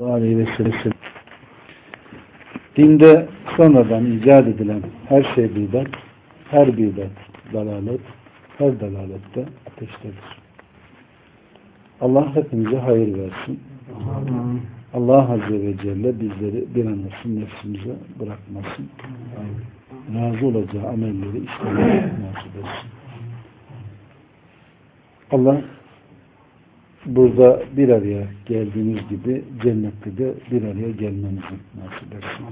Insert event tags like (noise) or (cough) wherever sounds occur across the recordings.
aleyhi ve sellem dinde sonradan icat edilen her şey bidat, her bidat dalalet, her dalalette ateştedir. Allah hepimize hayır versin. Allah Azze ve Celle bizleri bir an olsun nefsimize bırakmasın. Razı olacağı amelleri işlemeyi nasip etsin. Allah burada bir araya geldiğiniz gibi cennette de bir araya gelmenizi nasip etsin.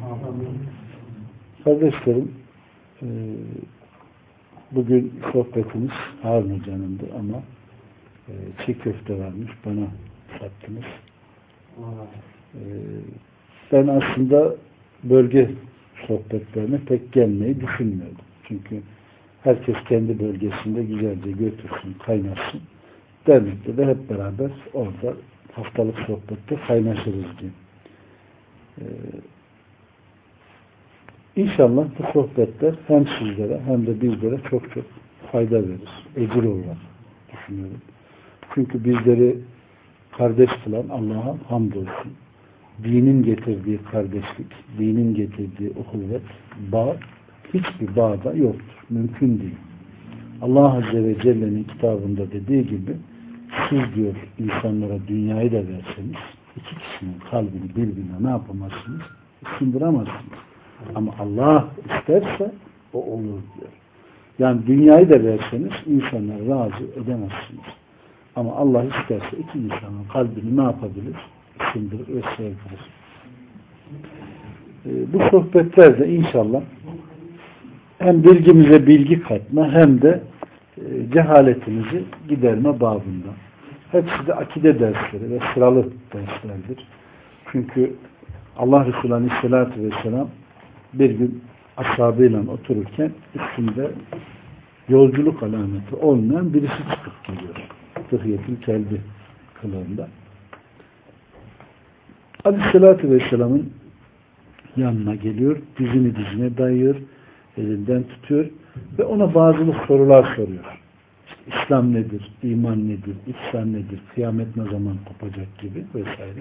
Kardeşlerim e, bugün sohbetimiz Harun Hoca'nındı ama e, çiğ köfte varmış bana sattınız. E, ben aslında bölge sohbetlerine pek gelmeyi düşünmüyordum. Çünkü herkes kendi bölgesinde güzelce götürsün, kaynasın. Dernekte de hep beraber orada haftalık sohbette kaynaşırız diye. Ee, İnşallah bu sohbetler hem sizlere hem de bizlere çok çok fayda verir. Ecir olarak düşünüyorum. Çünkü bizleri kardeş kılan Allah'a hamdolsun. Dinin getirdiği kardeşlik, dinin getirdiği uhuvvet, bağ hiçbir bağda yoktur. Mümkün değil. Allah Azze ve Celle'nin kitabında dediği gibi siz diyor insanlara dünyayı da verseniz iki kişinin kalbini birbirine ne yapamazsınız? Isındıramazsınız. Ama Allah isterse o olur diyor. Yani dünyayı da verseniz insanları razı edemezsiniz. Ama Allah isterse iki insanın kalbini ne yapabilir? Isındırır ve sevdirir. Ee, bu sohbetlerde inşallah hem bilgimize bilgi katma hem de e, cehaletimizi giderme babında. Hepsi de akide dersleri ve sıralı derslerdir. Çünkü Allah Resulü Aleyhisselatü Vesselam bir gün ashabıyla otururken üstünde yolculuk alameti olmayan birisi çıkıp geliyor. Tıhiyetül kelbi kılığında. Aleyhisselatü Vesselam'ın yanına geliyor, dizini dizine dayıyor, elinden tutuyor ve ona bazı sorular soruyor. İslam nedir, iman nedir, ihsan nedir, kıyamet ne zaman kopacak gibi vesaire.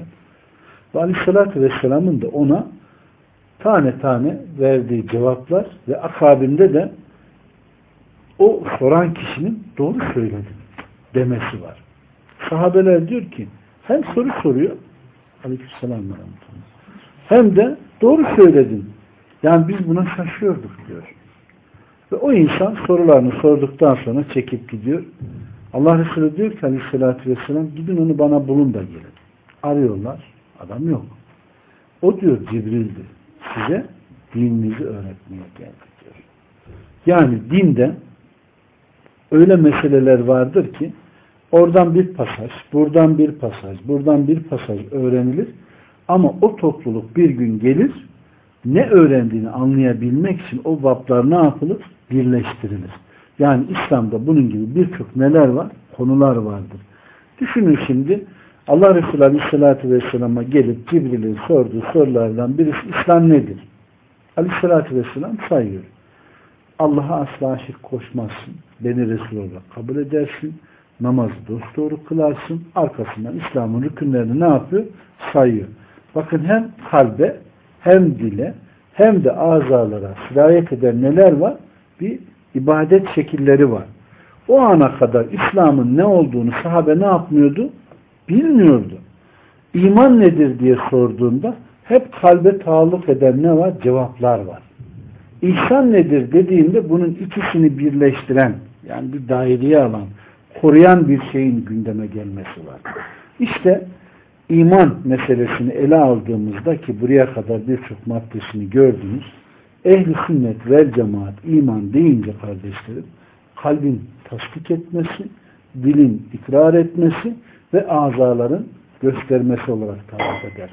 Ve Aleyhisselatü Vesselam'ın da ona tane tane verdiği cevaplar ve akabinde de o soran kişinin doğru söyledi demesi var. Sahabeler diyor ki hem soru soruyor Aleykümselam hem de doğru söyledin. Yani biz buna şaşıyorduk diyor. Ve o insan sorularını sorduktan sonra çekip gidiyor. Allah Resulü diyor ki aleyhissalatü vesselam gidin onu bana bulun da gelin. Arıyorlar. Adam yok. O diyor Cibril'di. Size dininizi öğretmeye geldi diyor. Yani dinde öyle meseleler vardır ki oradan bir pasaj, buradan bir pasaj, buradan bir pasaj öğrenilir. Ama o topluluk bir gün gelir ne öğrendiğini anlayabilmek için o vaplar ne yapılır? Birleştirilir. Yani İslam'da bunun gibi birçok neler var? Konular vardır. Düşünün şimdi Allah Resulü Aleyhisselatü Vesselam'a gelip Cibril'in sorduğu sorulardan birisi İslam nedir? Aleyhisselatü Vesselam sayıyor. Allah'a asla şirk koşmazsın. Beni Resul olarak kabul edersin. Namazı dosdoğru kılarsın. Arkasından İslam'ın rükünlerini ne yapıyor? Sayıyor. Bakın hem kalbe hem dile hem de azalara sirayet eden neler var? Bir ibadet şekilleri var. O ana kadar İslam'ın ne olduğunu sahabe ne yapmıyordu? Bilmiyordu. İman nedir diye sorduğunda hep kalbe taalluk eden ne var? Cevaplar var. İhsan nedir dediğinde bunun ikisini birleştiren yani bir daireye alan, koruyan bir şeyin gündeme gelmesi var. İşte iman meselesini ele aldığımızda ki buraya kadar birçok maddesini gördünüz. Ehli sünnet vel cemaat iman deyince kardeşlerim kalbin tasdik etmesi, dilin ikrar etmesi ve azaların göstermesi olarak tarif eder.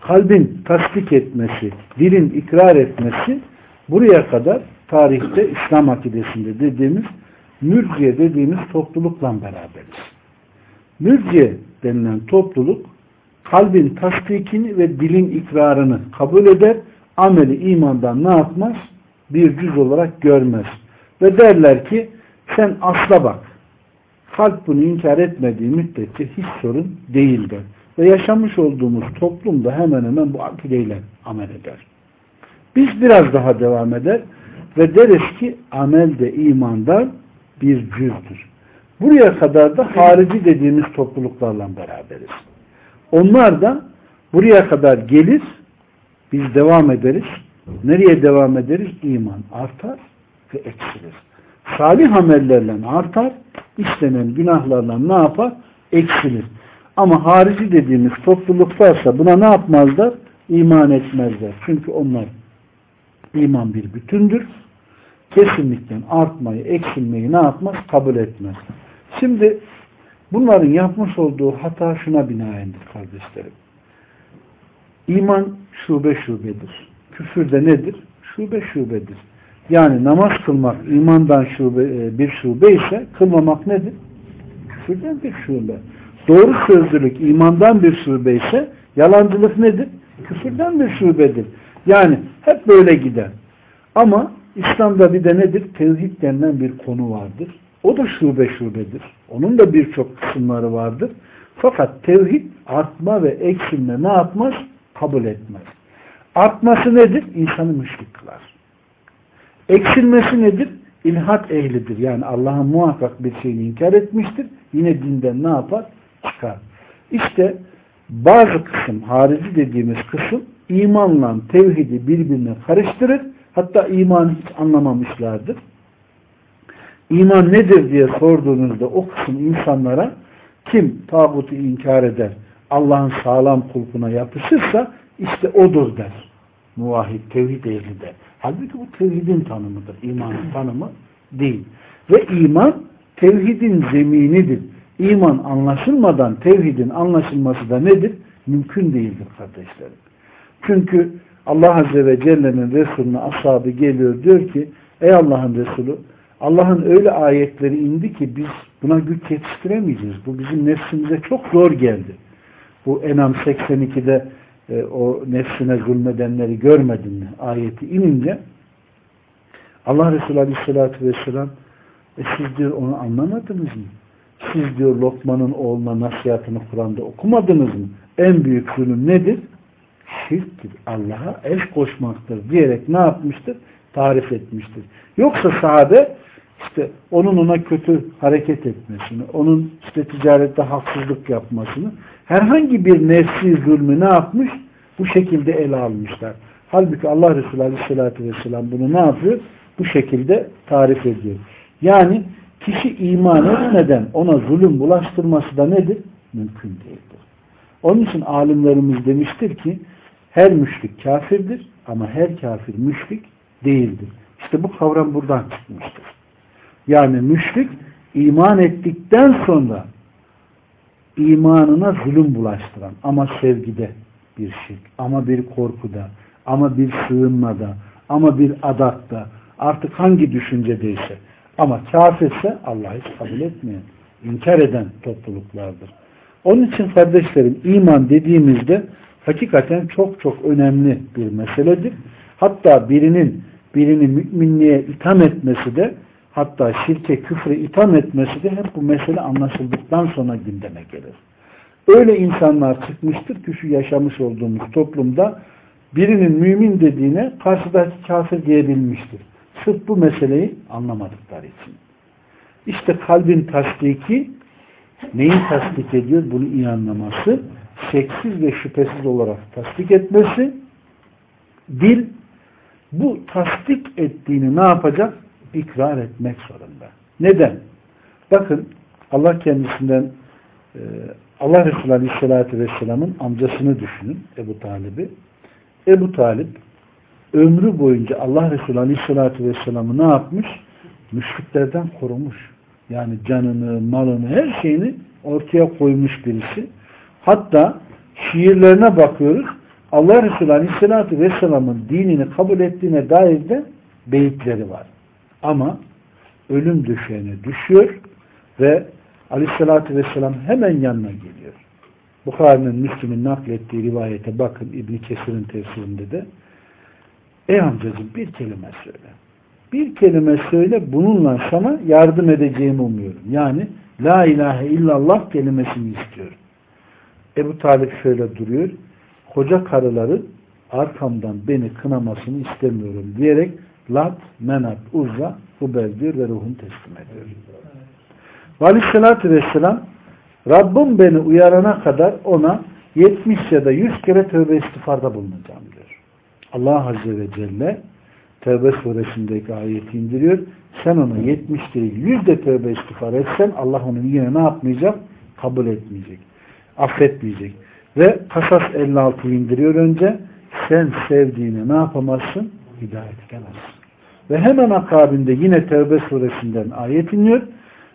Kalbin tasdik etmesi, dilin ikrar etmesi buraya kadar tarihte İslam akidesinde dediğimiz mürciye dediğimiz toplulukla beraberiz. Mürciye denilen topluluk kalbin tasdikini ve dilin ikrarını kabul eder, ameli imandan ne yapmaz? Bir cüz olarak görmez. Ve derler ki sen asla bak. Kalp bunu inkar etmediği müddetçe hiç sorun değildir. ve yaşamış olduğumuz toplumda hemen hemen bu akideyle amel eder. Biz biraz daha devam eder ve deriz ki amel de imandan bir cüzdür. Buraya kadar da harici dediğimiz topluluklarla beraberiz. Onlar da buraya kadar gelir, biz devam ederiz. Nereye devam ederiz? İman artar ve eksilir. Salih amellerle artar, işlenen günahlarla ne yapar? Eksilir. Ama harici dediğimiz topluluklarsa buna ne yapmazlar? İman etmezler. Çünkü onlar iman bir bütündür. Kesinlikle artmayı, eksilmeyi ne yapmaz? Kabul etmez. Şimdi bunların yapmış olduğu hata şuna binaendir kardeşlerim. İman şube şubedir. Küfür de nedir? Şube şubedir. Yani namaz kılmak imandan şube, e, bir şube ise kılmamak nedir? Küfürden bir şube. Doğru sözlülük imandan bir şube ise yalancılık nedir? Küfürden bir şubedir. Yani hep böyle gider. Ama İslam'da bir de nedir? Tevhid denilen bir konu vardır. O da şube şubedir. Onun da birçok kısımları vardır. Fakat tevhid artma ve eksilme ne yapmaz? Kabul etmez. Artması nedir? İnsanı müşrik kılar. Eksilmesi nedir? İlhat ehlidir. Yani Allah'ın muhakkak bir şeyini inkar etmiştir. Yine dinden ne yapar? Çıkar. İşte bazı kısım, harici dediğimiz kısım imanla tevhidi birbirine karıştırır. Hatta imanı hiç anlamamışlardır. İman nedir diye sorduğunuzda o kısım insanlara kim tağutu inkar eder, Allah'ın sağlam kulpuna yapışırsa işte odur der. Muvahhid, tevhid ehli der. Halbuki bu tevhidin tanımıdır. İmanın tanımı değil. Ve iman tevhidin zeminidir. İman anlaşılmadan tevhidin anlaşılması da nedir? Mümkün değildir kardeşlerim. Çünkü Allah Azze ve Celle'nin Resulüne ashabı geliyor diyor ki ey Allah'ın Resulü Allah'ın öyle ayetleri indi ki biz buna güç yetiştiremeyeceğiz. Bu bizim nefsimize çok zor geldi. Bu Enam 82'de e, o nefsine zulmedenleri görmedin mi? Ayeti inince Allah Resulü Aleyhisselatü Vesselam e siz diyor onu anlamadınız mı? Siz diyor Lokman'ın oğluna nasihatını Kur'an'da okumadınız mı? En büyük zulüm nedir? Şirktir. Allah'a eş koşmaktır diyerek ne yapmıştır? Tarif etmiştir. Yoksa sahabe işte onun ona kötü hareket etmesini, onun işte ticarette haksızlık yapmasını, herhangi bir nefsi zulmü ne yapmış? Bu şekilde ele almışlar. Halbuki Allah Resulü Aleyhisselatü Vesselam bunu ne yapıyor? Bu şekilde tarif ediyor. Yani kişi iman etmeden ona zulüm bulaştırması da nedir? Mümkün değildir. Onun için alimlerimiz demiştir ki her müşrik kafirdir ama her kafir müşrik değildir. İşte bu kavram buradan çıkmıştır. Yani müşrik iman ettikten sonra imanına zulüm bulaştıran ama sevgide bir şirk, ama bir korkuda, ama bir sığınmada, ama bir adatta, artık hangi düşüncedeyse ama kafirse Allah'ı kabul etmeyen, inkar eden topluluklardır. Onun için kardeşlerim iman dediğimizde hakikaten çok çok önemli bir meseledir. Hatta birinin birini müminliğe itham etmesi de hatta şirke küfre itham etmesi de hep bu mesele anlaşıldıktan sonra gündeme gelir. Öyle insanlar çıkmıştır ki şu yaşamış olduğumuz toplumda birinin mümin dediğine karşıdaki kafir diyebilmiştir. Sırf bu meseleyi anlamadıkları için. İşte kalbin tasdiki neyi tasdik ediyor? Bunu iyi anlaması. Şeksiz ve şüphesiz olarak tasdik etmesi. Dil bu tasdik ettiğini ne yapacak? İkrar etmek zorunda. Neden? Bakın Allah kendisinden e, Allah Resulü Aleyhisselatü Vesselam'ın amcasını düşünün Ebu Talib'i. Ebu Talip ömrü boyunca Allah Resulü Aleyhisselatü Vesselam'ı ne yapmış? Müşriklerden korumuş. Yani canını, malını, her şeyini ortaya koymuş birisi. Hatta şiirlerine bakıyoruz. Allah Resulü Aleyhisselatü Vesselam'ın dinini kabul ettiğine dair de beyitleri var. Ama ölüm düşeğine düşüyor ve aleyhissalatü vesselam hemen yanına geliyor. Bukhari'nin Müslüm'ün naklettiği rivayete bakın İbn Kesir'in tefsirinde de Ey amcacığım bir kelime söyle. Bir kelime söyle bununla sana yardım edeceğimi umuyorum. Yani La ilahe illallah kelimesini istiyorum. Ebu Talip şöyle duruyor. Koca karıların arkamdan beni kınamasını istemiyorum diyerek Lat, Menat, Uzza, Hubel diyor ve ruhunu teslim ediyor. Ve aleyhissalatü vesselam Rabbim beni uyarana kadar ona 70 ya da 100 kere tövbe istiğfarda bulunacağım diyor. Allah Azze ve Celle Tevbe suresindeki ayeti indiriyor. Sen ona 70 değil 100 de tövbe istiğfar etsen Allah onu yine ne yapmayacak? Kabul etmeyecek. Affetmeyecek. Ve Kasas 56 indiriyor önce. Sen sevdiğini ne yapamazsın? Hidayet edemezsin. Ve hemen akabinde yine Tevbe suresinden ayet iniyor.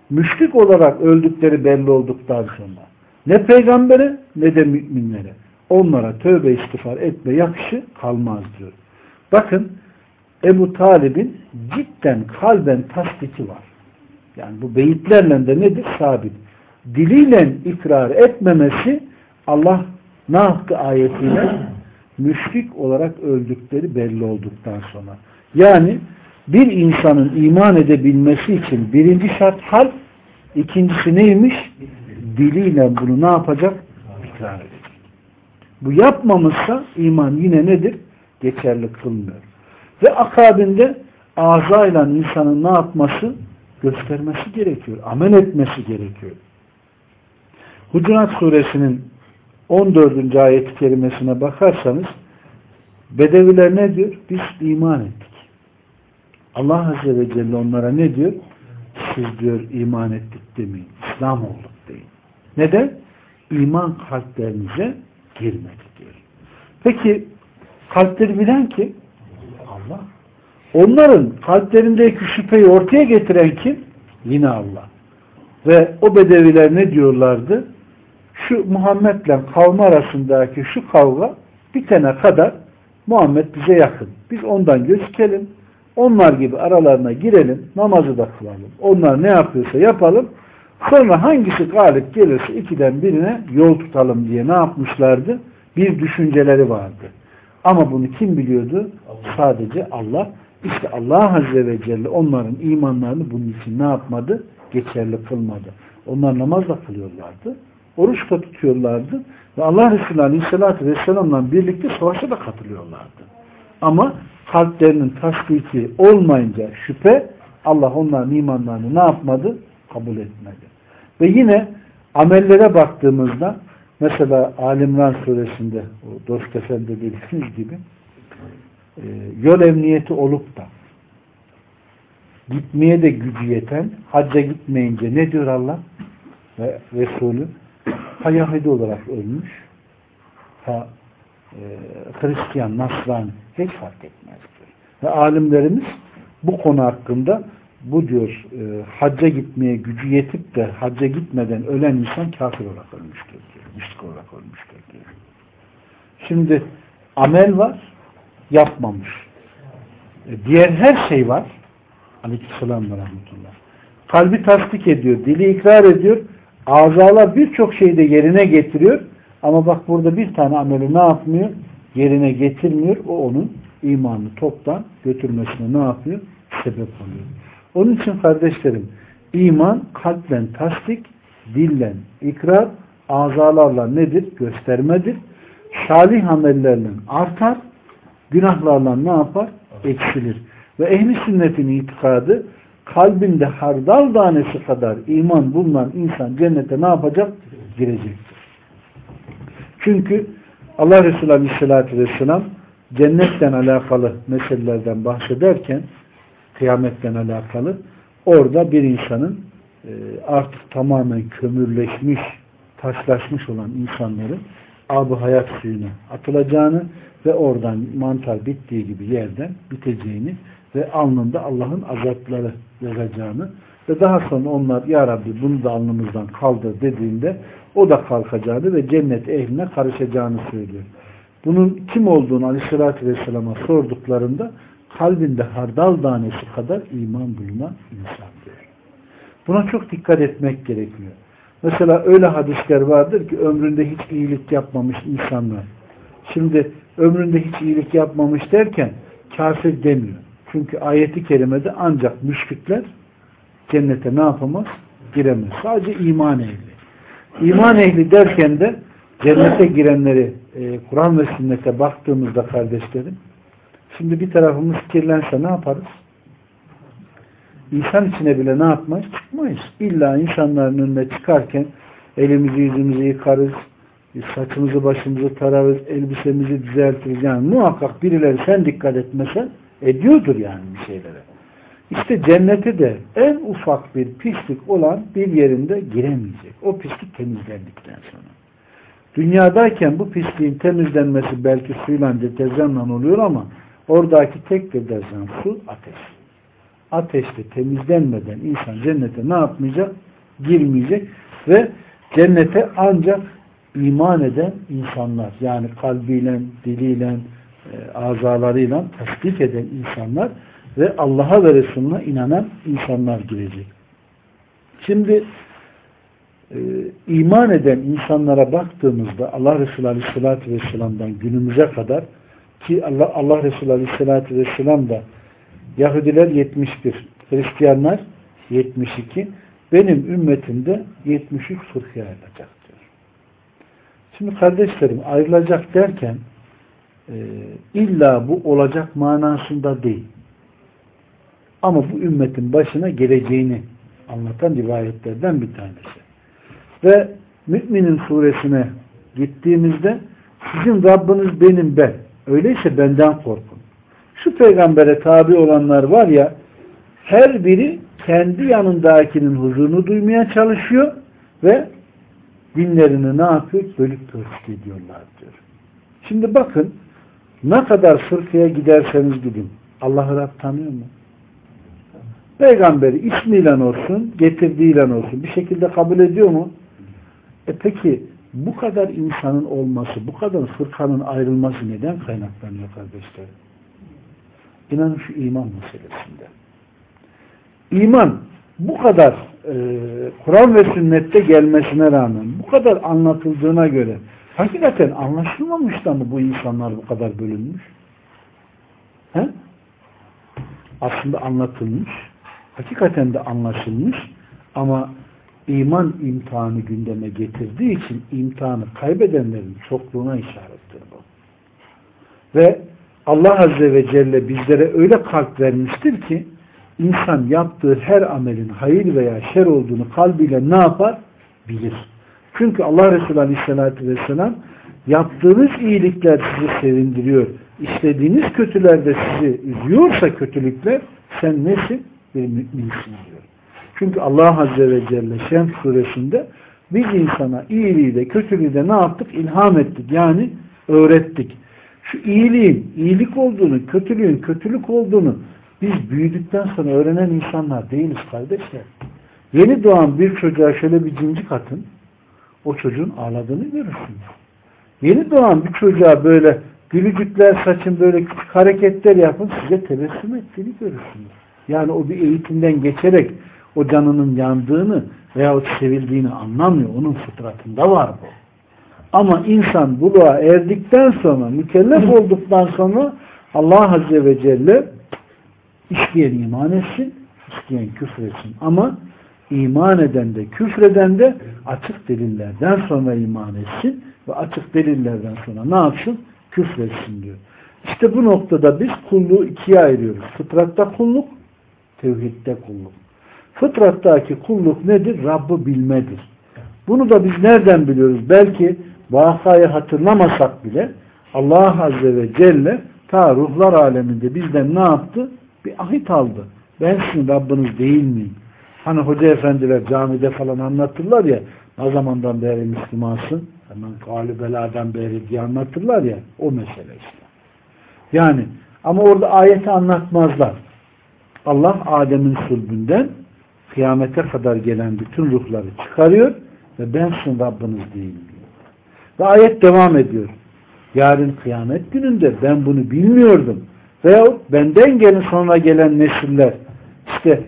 Müşrik olarak öldükleri belli olduktan sonra ne peygambere ne de müminlere onlara tövbe istiğfar etme yakışı kalmaz diyor. Bakın Ebu Talib'in cidden kalben tasdiki var. Yani bu beyitlerle de nedir? Sabit. Diliyle ikrar etmemesi Allah ne yaptı ayetiyle? Müşrik olarak öldükleri belli olduktan sonra. Yani bir insanın iman edebilmesi için birinci şart kalp, ikincisi neymiş? Diliyle bunu ne yapacak? İkrar edecek. Bu yapmamışsa iman yine nedir? Geçerli kılmıyor. Ve akabinde ağzayla insanın ne yapması? Göstermesi gerekiyor. Amel etmesi gerekiyor. Hucurat suresinin 14. ayet-i kerimesine bakarsanız Bedeviler ne diyor? Biz iman ettik. Allah Azze ve Celle onlara ne diyor? Siz diyor iman ettik demeyin. İslam olduk deyin. Neden? İman kalplerinize girmedi diyor. Peki kalpleri bilen kim? Allah. Onların kalplerindeki şüpheyi ortaya getiren kim? Yine Allah. Ve o bedeviler ne diyorlardı? Şu Muhammed'le kavmi arasındaki şu kavga bitene kadar Muhammed bize yakın. Biz ondan gözükelim. Onlar gibi aralarına girelim. Namazı da kılalım. Onlar ne yapıyorsa yapalım. Sonra hangisi galip gelirse ikiden birine yol tutalım diye ne yapmışlardı? Bir düşünceleri vardı. Ama bunu kim biliyordu? Sadece Allah. İşte Allah Azze ve Celle onların imanlarını bunun için ne yapmadı? Geçerli kılmadı. Onlar namaz da kılıyorlardı. Oruç da tutuyorlardı. Ve Allah Resulü Aleyhisselatü Vesselam'la birlikte savaşa da katılıyorlardı. Ama kalplerinin tasdiki olmayınca şüphe Allah onların imanlarını ne yapmadı? Kabul etmedi. Ve yine amellere baktığımızda mesela Alimran suresinde o Dost Efendi bildiğiniz gibi e, yol emniyeti olup da gitmeye de gücü yeten hacca gitmeyince ne diyor Allah ve Resulü ha Yahudi olarak ölmüş ha e, Hristiyan, Nasrani hiç fark etmez. Ve alimlerimiz bu konu hakkında bu diyor e, hacca gitmeye gücü yetip de hacca gitmeden ölen insan kafir olarak ölmüştür diyor. Müşrik olarak ölmüştür diyor. Şimdi amel var yapmamış. E, diğer her şey var. Aleykümselam ve rahmetullah. Kalbi tasdik ediyor, dili ikrar ediyor, azalar birçok şeyi de yerine getiriyor. Ama bak burada bir tane ameli ne yapmıyor? Yerine getirmiyor. O onun imanını toptan götürmesine ne yapıyor? Sebep oluyor. Onun için kardeşlerim iman kalple tasdik, dille ikrar, azalarla nedir? Göstermedir. Salih amellerle artar, günahlarla ne yapar? Eksilir. Ve ehli sünnetin itikadı kalbinde hardal tanesi kadar iman bulunan insan cennete ne yapacak? Girecektir. Çünkü Allah Resulü Aleyhisselatü Vesselam cennetten alakalı meselelerden bahsederken kıyametten alakalı orada bir insanın e, artık tamamen kömürleşmiş, taşlaşmış olan insanların ab hayat suyuna atılacağını ve oradan mantar bittiği gibi yerden biteceğini ve alnında Allah'ın azapları yazacağını ve daha sonra onlar Ya Rabbi bunu da alnımızdan kaldır dediğinde o da kalkacağını ve cennet ehline karışacağını söylüyor. Bunun kim olduğunu Aleyhisselatü Vesselam'a sorduklarında kalbinde hardal tanesi kadar iman bulunan insan diyor. Buna çok dikkat etmek gerekiyor. Mesela öyle hadisler vardır ki ömründe hiç iyilik yapmamış insanlar. Şimdi ömründe hiç iyilik yapmamış derken kafir demiyor. Çünkü ayeti kerimede ancak müşrikler cennete ne yapamaz? Giremez. Sadece iman ehli. İman ehli derken de cennete girenleri e, Kur'an ve sünnete baktığımızda kardeşlerim şimdi bir tarafımız kirlense ne yaparız? İnsan içine bile ne yapmayız? Çıkmayız. İlla insanların önüne çıkarken elimizi yüzümüzü yıkarız, saçımızı başımızı tararız, elbisemizi düzeltiriz. Yani muhakkak birileri sen dikkat etmesen ediyordur yani bir şeylere. İşte cennete de en ufak bir pislik olan bir yerinde giremeyecek. O pislik temizlendikten sonra. Dünyadayken bu pisliğin temizlenmesi belki suyla deterjanla oluyor ama oradaki tek deterjan su ateş. Ateşte temizlenmeden insan cennete ne yapmayacak? Girmeyecek ve cennete ancak iman eden insanlar yani kalbiyle, diliyle, e, azalarıyla tasdik eden insanlar ve Allah'a ve Resulüne inanan insanlar girecek. Şimdi e, iman eden insanlara baktığımızda Allah Resulü Aleyhisselatü Vesselam'dan günümüze kadar ki Allah, Allah Resulü Aleyhisselatü Vesselam da Yahudiler 71, Hristiyanlar 72, benim ümmetimde 73 fırkıya ayrılacak diyor. Şimdi kardeşlerim ayrılacak derken e, illa bu olacak manasında değil. Ama bu ümmetin başına geleceğini anlatan rivayetlerden bir tanesi. Ve Müminin suresine gittiğimizde sizin Rabbiniz benim ben. Öyleyse benden korkun. Şu peygambere tabi olanlar var ya her biri kendi yanındakinin huzurunu duymaya çalışıyor ve dinlerini ne yapıyor? Bölüp pörçük ediyorlar diyor. Şimdi bakın ne kadar fırkaya giderseniz gidin. Allah'ı Rab tanıyor mu? Peygamberi ismiyle olsun, getirdiğiyle olsun bir şekilde kabul ediyor mu? E peki bu kadar insanın olması, bu kadar fırkanın ayrılması neden kaynaklanıyor kardeşlerim? İnanın şu iman meselesinde. İman bu kadar e, Kur'an ve sünnette gelmesine rağmen bu kadar anlatıldığına göre hakikaten anlaşılmamış da mı bu insanlar bu kadar bölünmüş? He? Aslında anlatılmış hakikaten de anlaşılmış ama iman imtihanı gündeme getirdiği için imtihanı kaybedenlerin çokluğuna işarettir bu. Ve Allah Azze ve Celle bizlere öyle kalp vermiştir ki insan yaptığı her amelin hayır veya şer olduğunu kalbiyle ne yapar? Bilir. Çünkü Allah Resulü Aleyhisselatü Vesselam yaptığınız iyilikler sizi sevindiriyor. İşlediğiniz kötülerde sizi üzüyorsa kötülükler sen nesin? bir müminsin diyor. Çünkü Allah Azze ve Celle Şems suresinde biz insana iyiliği de kötülüğü de ne yaptık? İlham ettik. Yani öğrettik. Şu iyiliğin iyilik olduğunu, kötülüğün kötülük olduğunu biz büyüdükten sonra öğrenen insanlar değiliz kardeşler. Yeni doğan bir çocuğa şöyle bir cincik atın. O çocuğun ağladığını görürsünüz. Yeni doğan bir çocuğa böyle gülücükler saçın böyle küçük hareketler yapın size tebessüm ettiğini görürsünüz. Yani o bir eğitimden geçerek o canının yandığını veya sevildiğini anlamıyor. Onun fıtratında var bu. Ama insan buluğa erdikten sonra, mükellef olduktan sonra Allah Azze ve Celle isteyen iman etsin, isteyen küfretsin. Ama iman eden de küfreden de açık delillerden sonra iman etsin ve açık delillerden sonra ne yapsın? Küfretsin diyor. İşte bu noktada biz kulluğu ikiye ayırıyoruz. Fıtratta kulluk, Tevhidde kulluk. Fıtrattaki kulluk nedir? Rabb'ı bilmedir. Bunu da biz nereden biliyoruz? Belki vakayı hatırlamasak bile Allah Azze ve Celle ta ruhlar aleminde bizden ne yaptı? Bir ahit aldı. Ben sizin Rabbiniz değil miyim? Hani hoca efendiler camide falan anlatırlar ya ne zamandan beri Müslümansın? Hemen galü beladan beri diye anlatırlar ya o mesele işte. Yani ama orada ayeti anlatmazlar. Allah Adem'in sulbünden kıyamete kadar gelen bütün ruhları çıkarıyor ve ben sizin Rabbiniz değilim diyor. Ve ayet devam ediyor. Yarın kıyamet gününde ben bunu bilmiyordum. Veyahut benden gelin sonra gelen nesiller işte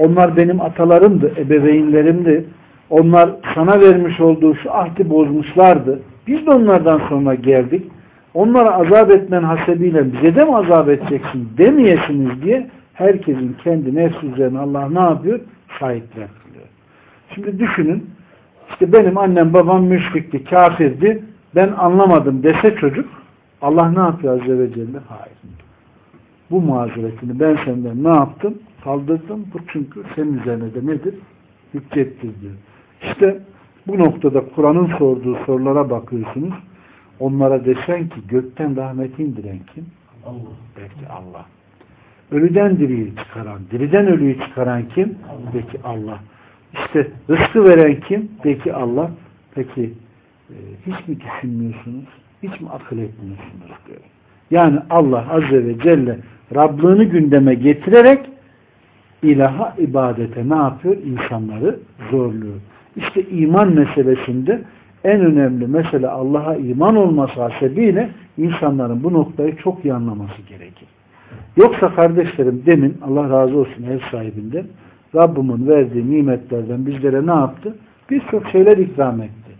onlar benim atalarımdı, ebeveynlerimdi. Onlar sana vermiş olduğu şu ahdi bozmuşlardı. Biz de onlardan sonra geldik. Onlara azap etmen hasebiyle bize de mi azap edeceksin demeyesiniz diye herkesin kendi nefsi üzerine Allah ne yapıyor? Şahitler. Şimdi düşünün işte benim annem babam müşrikti, kafirdi, ben anlamadım dese çocuk, Allah ne yapıyor Azze ve Celle? Hayır. Bu mazeretini ben senden ne yaptım? Kaldırdım. Bu çünkü senin üzerine de nedir? Hüccettir diyor. İşte bu noktada Kur'an'ın sorduğu sorulara bakıyorsunuz. Onlara desen ki gökten rahmet indiren kim? Allah. Belki Allah. Ölüden diriyi çıkaran, diriden ölüyü çıkaran kim? Allah. Peki Allah. İşte rızkı veren kim? Peki Allah. Peki e, hiç mi düşünmüyorsunuz? Hiç mi akıl etmiyorsunuz diyor. Yani Allah Azze ve Celle Rablığını gündeme getirerek ilaha ibadete ne yapıyor? İnsanları zorluyor. İşte iman meselesinde en önemli mesele Allah'a iman olması hasebiyle insanların bu noktayı çok iyi anlaması gerekir. Yoksa kardeşlerim demin Allah razı olsun ev sahibinden Rabbimin verdiği nimetlerden bizlere ne yaptı? Birçok şeyler ikram etti.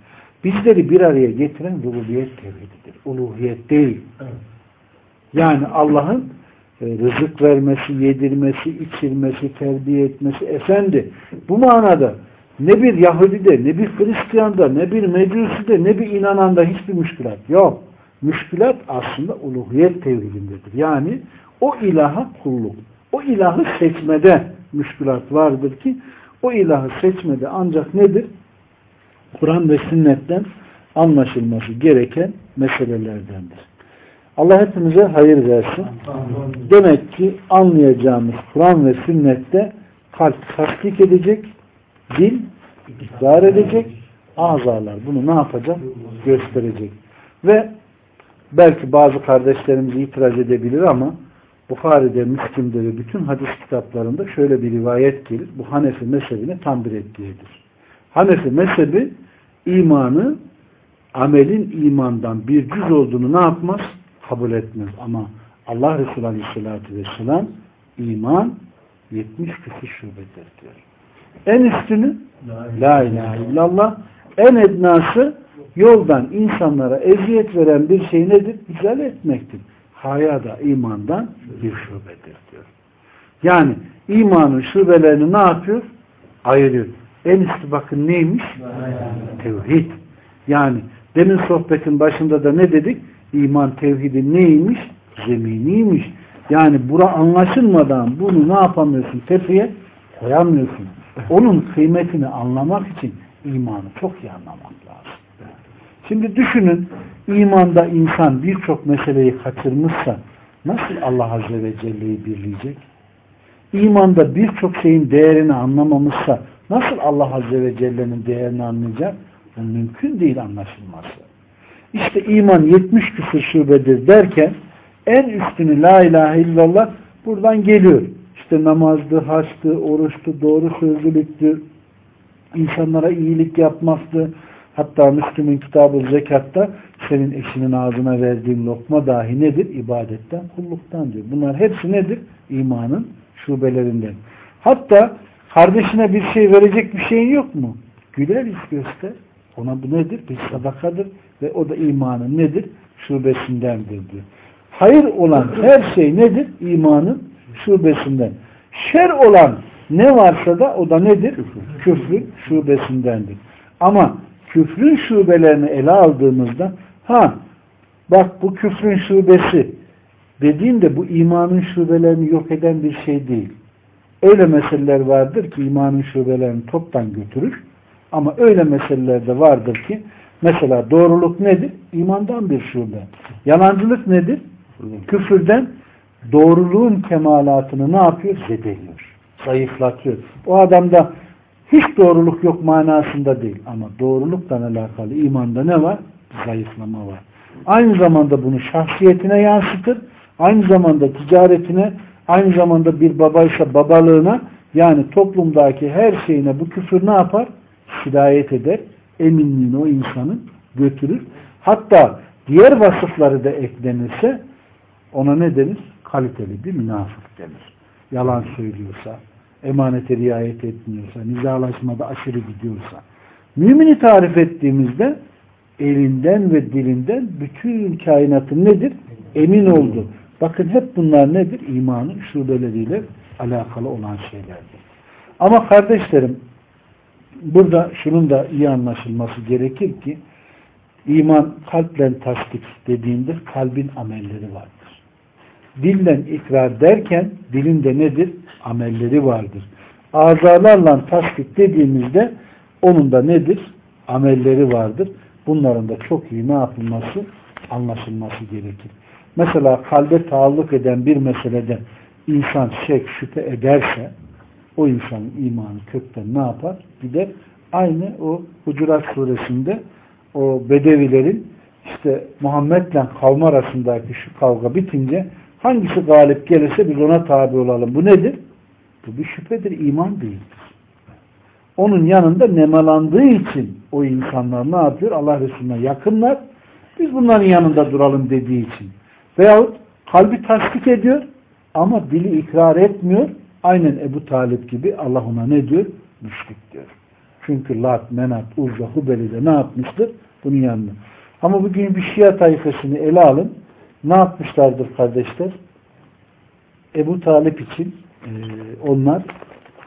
Bizleri bir araya getiren rububiyet tevhididir. Uluhiyet değil. Yani Allah'ın rızık vermesi, yedirmesi, içirmesi, terbiye etmesi. Efendi bu manada ne bir Yahudi'de, ne bir Hristiyan'da, ne bir Mecusi'de, ne bir inananda hiçbir müşkülat yok. Müşkülat aslında uluhiyet tevhidindedir. Yani o ilaha kulluk, o ilahı seçmede müşkülat vardır ki o ilahı seçmede ancak nedir? Kur'an ve sünnetten anlaşılması gereken meselelerdendir. Allah hepimize hayır versin. Demek ki anlayacağımız Kur'an ve sünnette kalp tasdik edecek, dil ikrar edecek, azalar bunu ne yapacak? Gösterecek. Ve belki bazı kardeşlerimiz itiraz edebilir ama Bukhari'de, Müslim'de ve bütün hadis kitaplarında şöyle bir rivayet gelir. Bu Hanefi mezhebine tam bir etkiyedir. Hanefi mezhebi imanı amelin imandan bir cüz olduğunu ne yapmaz? Kabul etmez. Ama Allah Resulü Aleyhisselatü Vesselam iman 70 küsur şubedir diyor. En üstünü La ilahe illallah. En ednası yoldan insanlara eziyet veren bir şey nedir? İzale etmektir. Haya da imandan bir şubedir diyor. Yani imanın şubelerini ne yapıyor? Ayırıyor. En üstü bakın neymiş? Tevhid. Yani demin sohbetin başında da ne dedik? İman tevhidin neymiş? Zeminiymiş. Yani bura anlaşılmadan bunu ne yapamıyorsun? Tepeye koyamıyorsun. Onun kıymetini anlamak için imanı çok iyi anlamak lazım. Şimdi düşünün imanda insan birçok meseleyi kaçırmışsa nasıl Allah Azze ve Celle'yi birleyecek? İmanda birçok şeyin değerini anlamamışsa nasıl Allah Azze ve Celle'nin değerini anlayacak? Bu mümkün değil anlaşılması. İşte iman 70 küsur şubedir derken en üstünü la ilahe illallah buradan geliyor. İşte namazdı, haçtı, oruçtu, doğru sözlülüktü, insanlara iyilik yapmaktı. Hatta Müslüm'ün kitabı zekatta senin eşinin ağzına verdiğin lokma dahi nedir? İbadetten, kulluktan diyor. Bunlar hepsi nedir? İmanın şubelerinden. Hatta kardeşine bir şey verecek bir şeyin yok mu? Güler yüz göster. Ona bu nedir? Bir sadakadır ve o da imanın nedir? Şubesindendir diyor. Hayır olan her şey nedir? İmanın şubesinden. Şer olan ne varsa da o da nedir? Küfrün şubesindendir. Ama küfrün şubelerini ele aldığımızda ha bak bu küfrün şubesi dediğinde bu imanın şubelerini yok eden bir şey değil. Öyle meseleler vardır ki imanın şubelerini toptan götürür. Ama öyle meseleler de vardır ki mesela doğruluk nedir? İmandan bir şube. Yalancılık nedir? Küfürden doğruluğun kemalatını ne yapıyor? Zedeliyor. Zayıflatıyor. O adamda hiç doğruluk yok manasında değil. Ama doğrulukla alakalı imanda ne var? Zayıflama var. Aynı zamanda bunu şahsiyetine yansıtır. Aynı zamanda ticaretine, aynı zamanda bir babaysa babalığına yani toplumdaki her şeyine bu küfür ne yapar? Hidayet eder. Eminliğini o insanın götürür. Hatta diğer vasıfları da eklenirse ona ne denir? Kaliteli bir münafık denir. Yalan söylüyorsa, emanete riayet etmiyorsa, nizalaşmada aşırı gidiyorsa. Mümini tarif ettiğimizde elinden ve dilinden bütün kainatın nedir? Emin oldu. Bakın hep bunlar nedir? İmanın şubeleriyle alakalı olan şeylerdir. Ama kardeşlerim burada şunun da iyi anlaşılması gerekir ki iman kalple tasdik dediğinde kalbin amelleri vardır. Dillen ikrar derken dilinde nedir? Amelleri vardır. Azalarla tasdik dediğimizde onun da nedir? Amelleri vardır. Bunların da çok iyi ne yapılması? Anlaşılması gerekir. Mesela kalbe taalluk eden bir meselede insan şek, şüphe ederse o insanın imanı kökten ne yapar? Gider. Aynı o Hucurat suresinde o Bedevilerin işte Muhammed'le kavmi arasındaki şu kavga bitince hangisi galip gelirse biz ona tabi olalım. Bu nedir? Bu bir şüphedir, iman değildir. Onun yanında nemalandığı için o insanlar ne yapıyor? Allah Resulüne yakınlar. Biz bunların yanında duralım dediği için. Veyahut kalbi tasdik ediyor ama dili ikrar etmiyor. Aynen Ebu Talip gibi Allah ona ne diyor? Müşrik diyor. Çünkü Lat, Menat, Uzza, Hubeli de ne yapmıştır? Bunun yanında. Ama bugün bir Şia tayfasını ele alın. Ne yapmışlardır kardeşler? Ebu Talip için e, onlar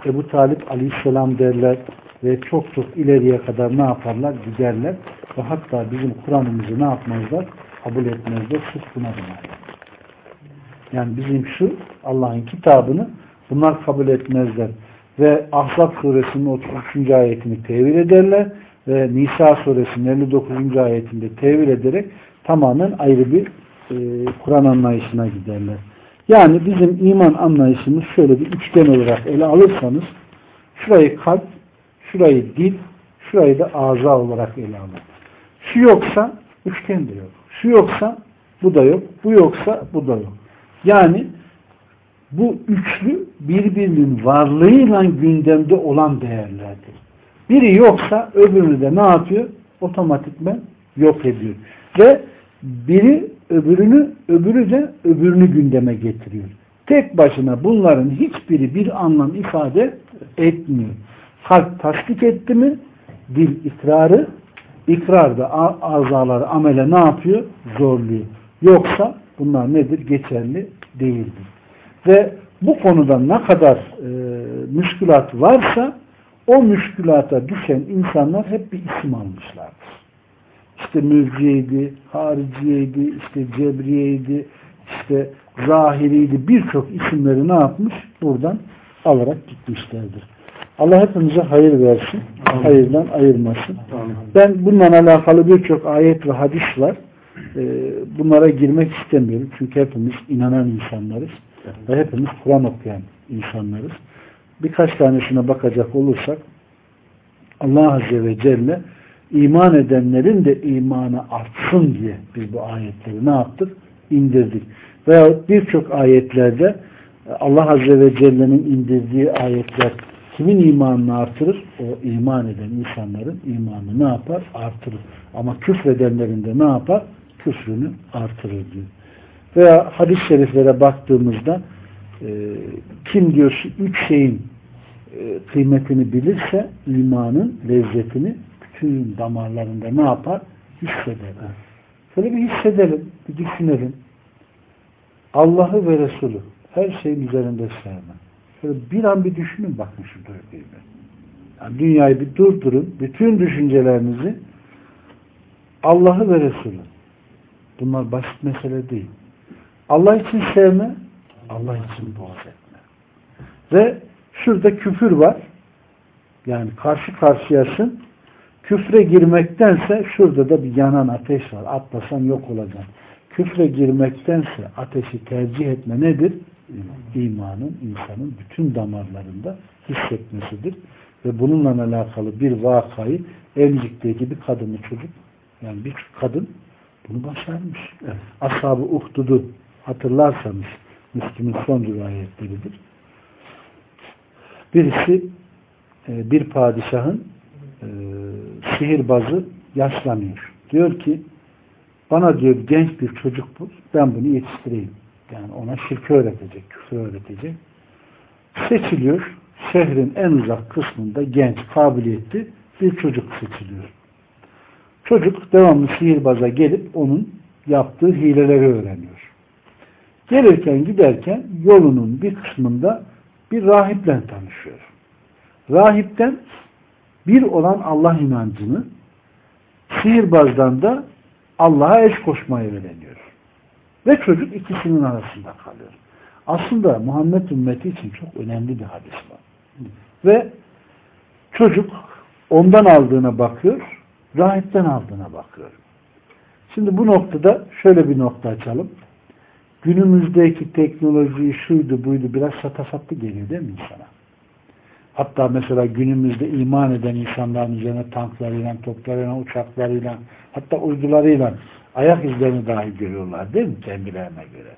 Ebu Talip aleyhisselam derler ve çok çok ileriye kadar ne yaparlar? Giderler ve hatta bizim Kur'an'ımızı ne yapmazlar? Kabul etmezler. Sırf buna binaen. Yani bizim şu Allah'ın kitabını bunlar kabul etmezler. Ve Ahzab suresinin 33. ayetini tevil ederler ve Nisa suresinin 59. ayetinde tevil ederek tamamen ayrı bir e, Kur'an anlayışına giderler. Yani bizim iman anlayışımız şöyle bir üçgen olarak ele alırsanız şurayı kalp, şurayı dil, şurayı da ağza olarak ele alın. Şu yoksa üçgen de yok. Şu yoksa bu da yok. Bu yoksa bu da yok. Yani bu üçlü birbirinin varlığıyla gündemde olan değerlerdir. Biri yoksa öbürünü de ne yapıyor? Otomatikmen yok ediyor. Ve biri öbürünü, öbürü de öbürünü gündeme getiriyor. Tek başına bunların hiçbiri bir anlam ifade etmiyor. Kalp tasdik etti mi dil ikrarı, ikrar da azaları amele ne yapıyor? Zorluyor. Yoksa bunlar nedir? Geçerli değildir. Ve bu konuda ne kadar e, müşkülat varsa o müşkülata düşen insanlar hep bir isim almışlardır. İşte mürciyeydi, hariciyeydi, işte cebriyeydi, işte zahiriydi birçok isimleri ne yapmış? Buradan alarak gitmişlerdir. Allah hepimize hayır versin. Amin. Hayırdan ayırmasın. Amin. Ben bununla alakalı birçok ayet ve hadis var. Ee, bunlara girmek istemiyorum. Çünkü hepimiz inanan insanlarız. Ve hepimiz Kur'an okuyan insanlarız. Birkaç tanesine bakacak olursak Allah Azze ve Celle iman edenlerin de imanı artsın diye biz bu ayetleri ne yaptık? İndirdik. Veya birçok ayetlerde Allah Azze ve Celle'nin indirdiği ayetler kimin imanını artırır? O iman eden insanların imanını ne yapar? Artırır. Ama küfredenlerin de ne yapar? Küfrünü artırır diyor. Veya hadis-i şeriflere baktığımızda e, kim diyor üç şeyin e, kıymetini bilirse imanın lezzetini bütün damarlarında ne yapar? Hisseder. Şöyle bir hissedelim, bir düşünelim. Allah'ı ve Resulü her şeyin üzerinde sevme. Şöyle bir an bir düşünün bakın şu duyguyu. Yani dünyayı bir durdurun. Bütün düşüncelerinizi Allah'ı ve Resulü. Bunlar basit mesele değil. Allah için sevme, Allah için boğaz etme. Ve şurada küfür var. Yani karşı karşıyasın. Küfre girmektense şurada da bir yanan ateş var. Atlasan yok olacaksın. Küfre girmektense ateşi tercih etme nedir? İmanın insanın bütün damarlarında hissetmesidir. Ve bununla alakalı bir vakayı Emcik'teki bir kadını çocuk yani bir kadın bunu başarmış. Evet. Ashab-ı Uhdud'u hatırlarsanız Müslüm'ün son rivayetleridir. Birisi e, bir padişahın e, sihirbazı yaşlanıyor. Diyor ki bana diyor genç bir çocuk bul ben bunu yetiştireyim. Yani ona şirke öğretecek, küfür öğretecek. Seçiliyor. Şehrin en uzak kısmında genç, kabiliyetli bir çocuk seçiliyor. Çocuk devamlı sihirbaza gelip onun yaptığı hileleri öğreniyor. Gelirken giderken yolunun bir kısmında bir rahiple tanışıyor. Rahipten bir olan Allah inancını sihirbazdan da Allah'a eş koşmayı öğreniyor. Ve çocuk ikisinin arasında kalıyor. Aslında Muhammed ümmeti için çok önemli bir hadis var. Ve çocuk ondan aldığına bakıyor, rahipten aldığına bakıyor. Şimdi bu noktada şöyle bir nokta açalım. Günümüzdeki teknoloji şuydu buydu biraz satafatlı geliyor değil mi insana? Hatta mesela günümüzde iman eden insanların üzerine tanklarıyla, toplarıyla, uçaklarıyla, hatta uydularıyla ayak izlerini dahi görüyorlar değil mi kendilerine göre?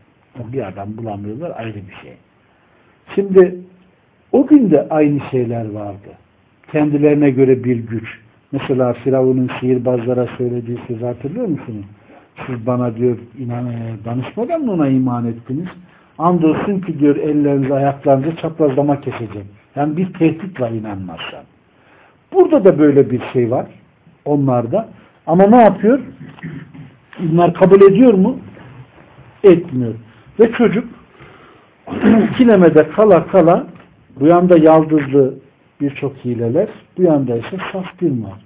Bir adam bulamıyorlar ayrı bir şey. Şimdi o gün de aynı şeyler vardı. Kendilerine göre bir güç. Mesela Firavun'un sihirbazlara söylediği söz hatırlıyor musunuz? Siz bana diyor inan, e, danışmadan mı ona iman ettiniz? Andolsun ki diyor ellerinizi ayaklarınızı çaprazlama keseceğim. Yani bir tehdit var inanmazsan. Burada da böyle bir şey var. Onlarda. Ama ne yapıyor? Bunlar kabul ediyor mu? Etmiyor. Ve çocuk (clears throat) kilemede kala kala bu yanda yaldızlı birçok hileler, bu yanda ise saf bir var.